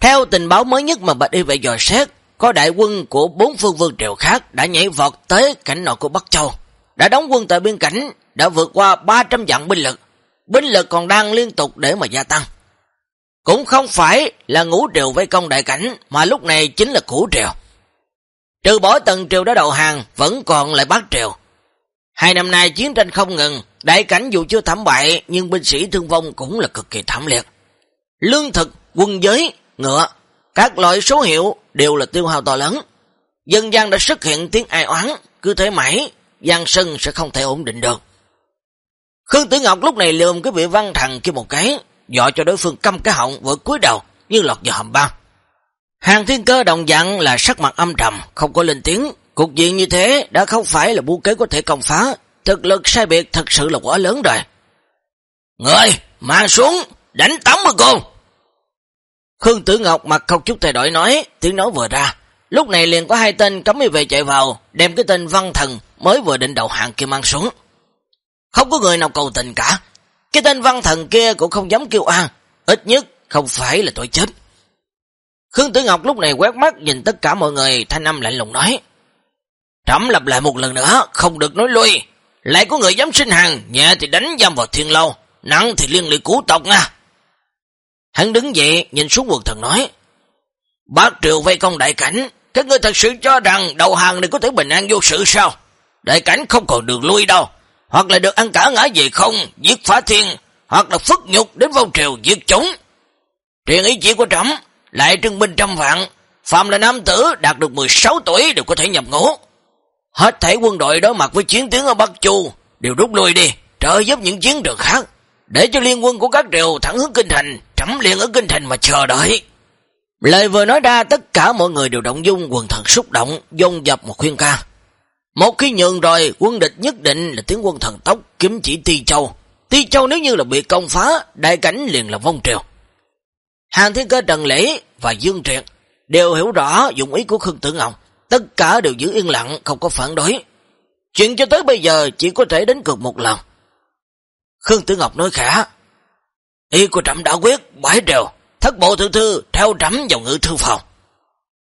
Theo tình báo mới nhất mà Bạch Y Vệ dò xét, có đại quân của bốn phương vương triều khác đã nhảy vọt tới cảnh nội của Bắc Châu, đã đóng quân tại biên cảnh, đã vượt qua 300 dặn binh lực, binh lực còn đang liên tục để mà gia tăng. Cũng không phải là ngũ triều vây công đại cảnh, mà lúc này chính là củ triều. Trừ bỏ tầng triều đã đầu hàng, vẫn còn lại bát triều. Hai năm nay chiến tranh không ngừng, đại cảnh dù chưa thảm bại, nhưng binh sĩ thương vong cũng là cực kỳ thảm liệt. Lương thực, quân giới, ngựa, các loại số hiệu đều là tiêu hao to lớn. Dân gian đã xuất hiện tiếng ai oán, cứ thế mãi, Giang Sơn sẽ không thể ổn định được. Khương Tử Ngọc lúc này lườm cái vị văn thần kia một cái, dọa cho đối phương căm cái họng vỡ cúi đầu như lọt vào hầm băng. Hàng thiên cơ đồng dặn là sắc mặt âm trầm, không có lên tiếng. Cục diện như thế đã không phải là bu kế có thể công phá. Thực lực sai biệt thật sự là quá lớn rồi. Người, mang xuống, đánh tắm mà cô. Khương Tử Ngọc mặt không chút thay đổi nói, tiếng nói vừa ra. Lúc này liền có hai tên cấm về chạy vào, đem cái tên văn thần mới vừa định đầu hàng kia mang xuống. Không có người nào cầu tình cả. Cái tên văn thần kia cũng không dám kêu an, ít nhất không phải là tội chết. Khương Tử Ngọc lúc này quét mắt nhìn tất cả mọi người, thanh âm lạnh lùng nói trẫm lặp lại một lần nữa, không được nói lui. Lại có người dám sinh hàng, nhẹ thì đánh giam vào thiên lâu, nặng thì liên lụy cũ tộc nha. Hắn đứng dậy, nhìn xuống quần thần nói. Bác triều vây công đại cảnh, các ngươi thật sự cho rằng đầu hàng này có thể bình an vô sự sao? Đại cảnh không còn đường lui đâu. Hoặc là được ăn cả ngã về không, giết phá thiên, hoặc là phức nhục đến vong triều giết chúng. Truyền ý chỉ của trẫm lại trưng binh trăm vạn, phạm là nam tử đạt được 16 tuổi đều có thể nhập ngũ. Hết thể quân đội đối mặt với chiến tướng ở Bắc Chu đều rút lui đi, trợ giúp những chiến trường khác, để cho liên quân của các triều thẳng hướng kinh thành, trẫm liền ở kinh thành mà chờ đợi. Lời vừa nói ra tất cả mọi người đều động dung quần thần xúc động, dông dập một khuyên ca. Một khi nhường rồi, quân địch nhất định là tiếng quân thần tốc kiếm chỉ Ti Châu. Ti Châu nếu như là bị công phá, đại cảnh liền là vong triều. Hàng Thiên Cơ Trần Lễ và Dương Triệt đều hiểu rõ dụng ý của Khương Tử Ngọc, tất cả đều giữ yên lặng, không có phản đối. Chuyện cho tới bây giờ chỉ có thể đến cực một lần. Khương Tử Ngọc nói khả, ý của trẫm đã quyết, bãi đều thất bộ thư thư theo trẫm vào ngự thư phòng.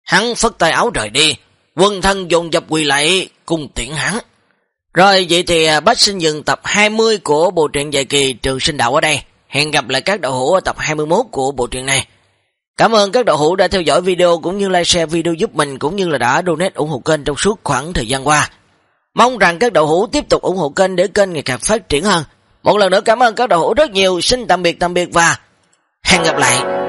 Hắn phất tay áo rời đi, quân thân dồn dập quỳ lại cùng tiễn hắn. Rồi vậy thì à, bác xin dừng tập 20 của bộ truyện dài kỳ Trường Sinh Đạo ở đây. Hẹn gặp lại các đạo hữu ở tập 21 của bộ truyện này. Cảm ơn các đạo hữu đã theo dõi video cũng như like share video giúp mình cũng như là đã donate ủng hộ kênh trong suốt khoảng thời gian qua. Mong rằng các đạo hữu tiếp tục ủng hộ kênh để kênh ngày càng phát triển hơn. Một lần nữa cảm ơn các đạo hữu rất nhiều. Xin tạm biệt tạm biệt và hẹn gặp lại.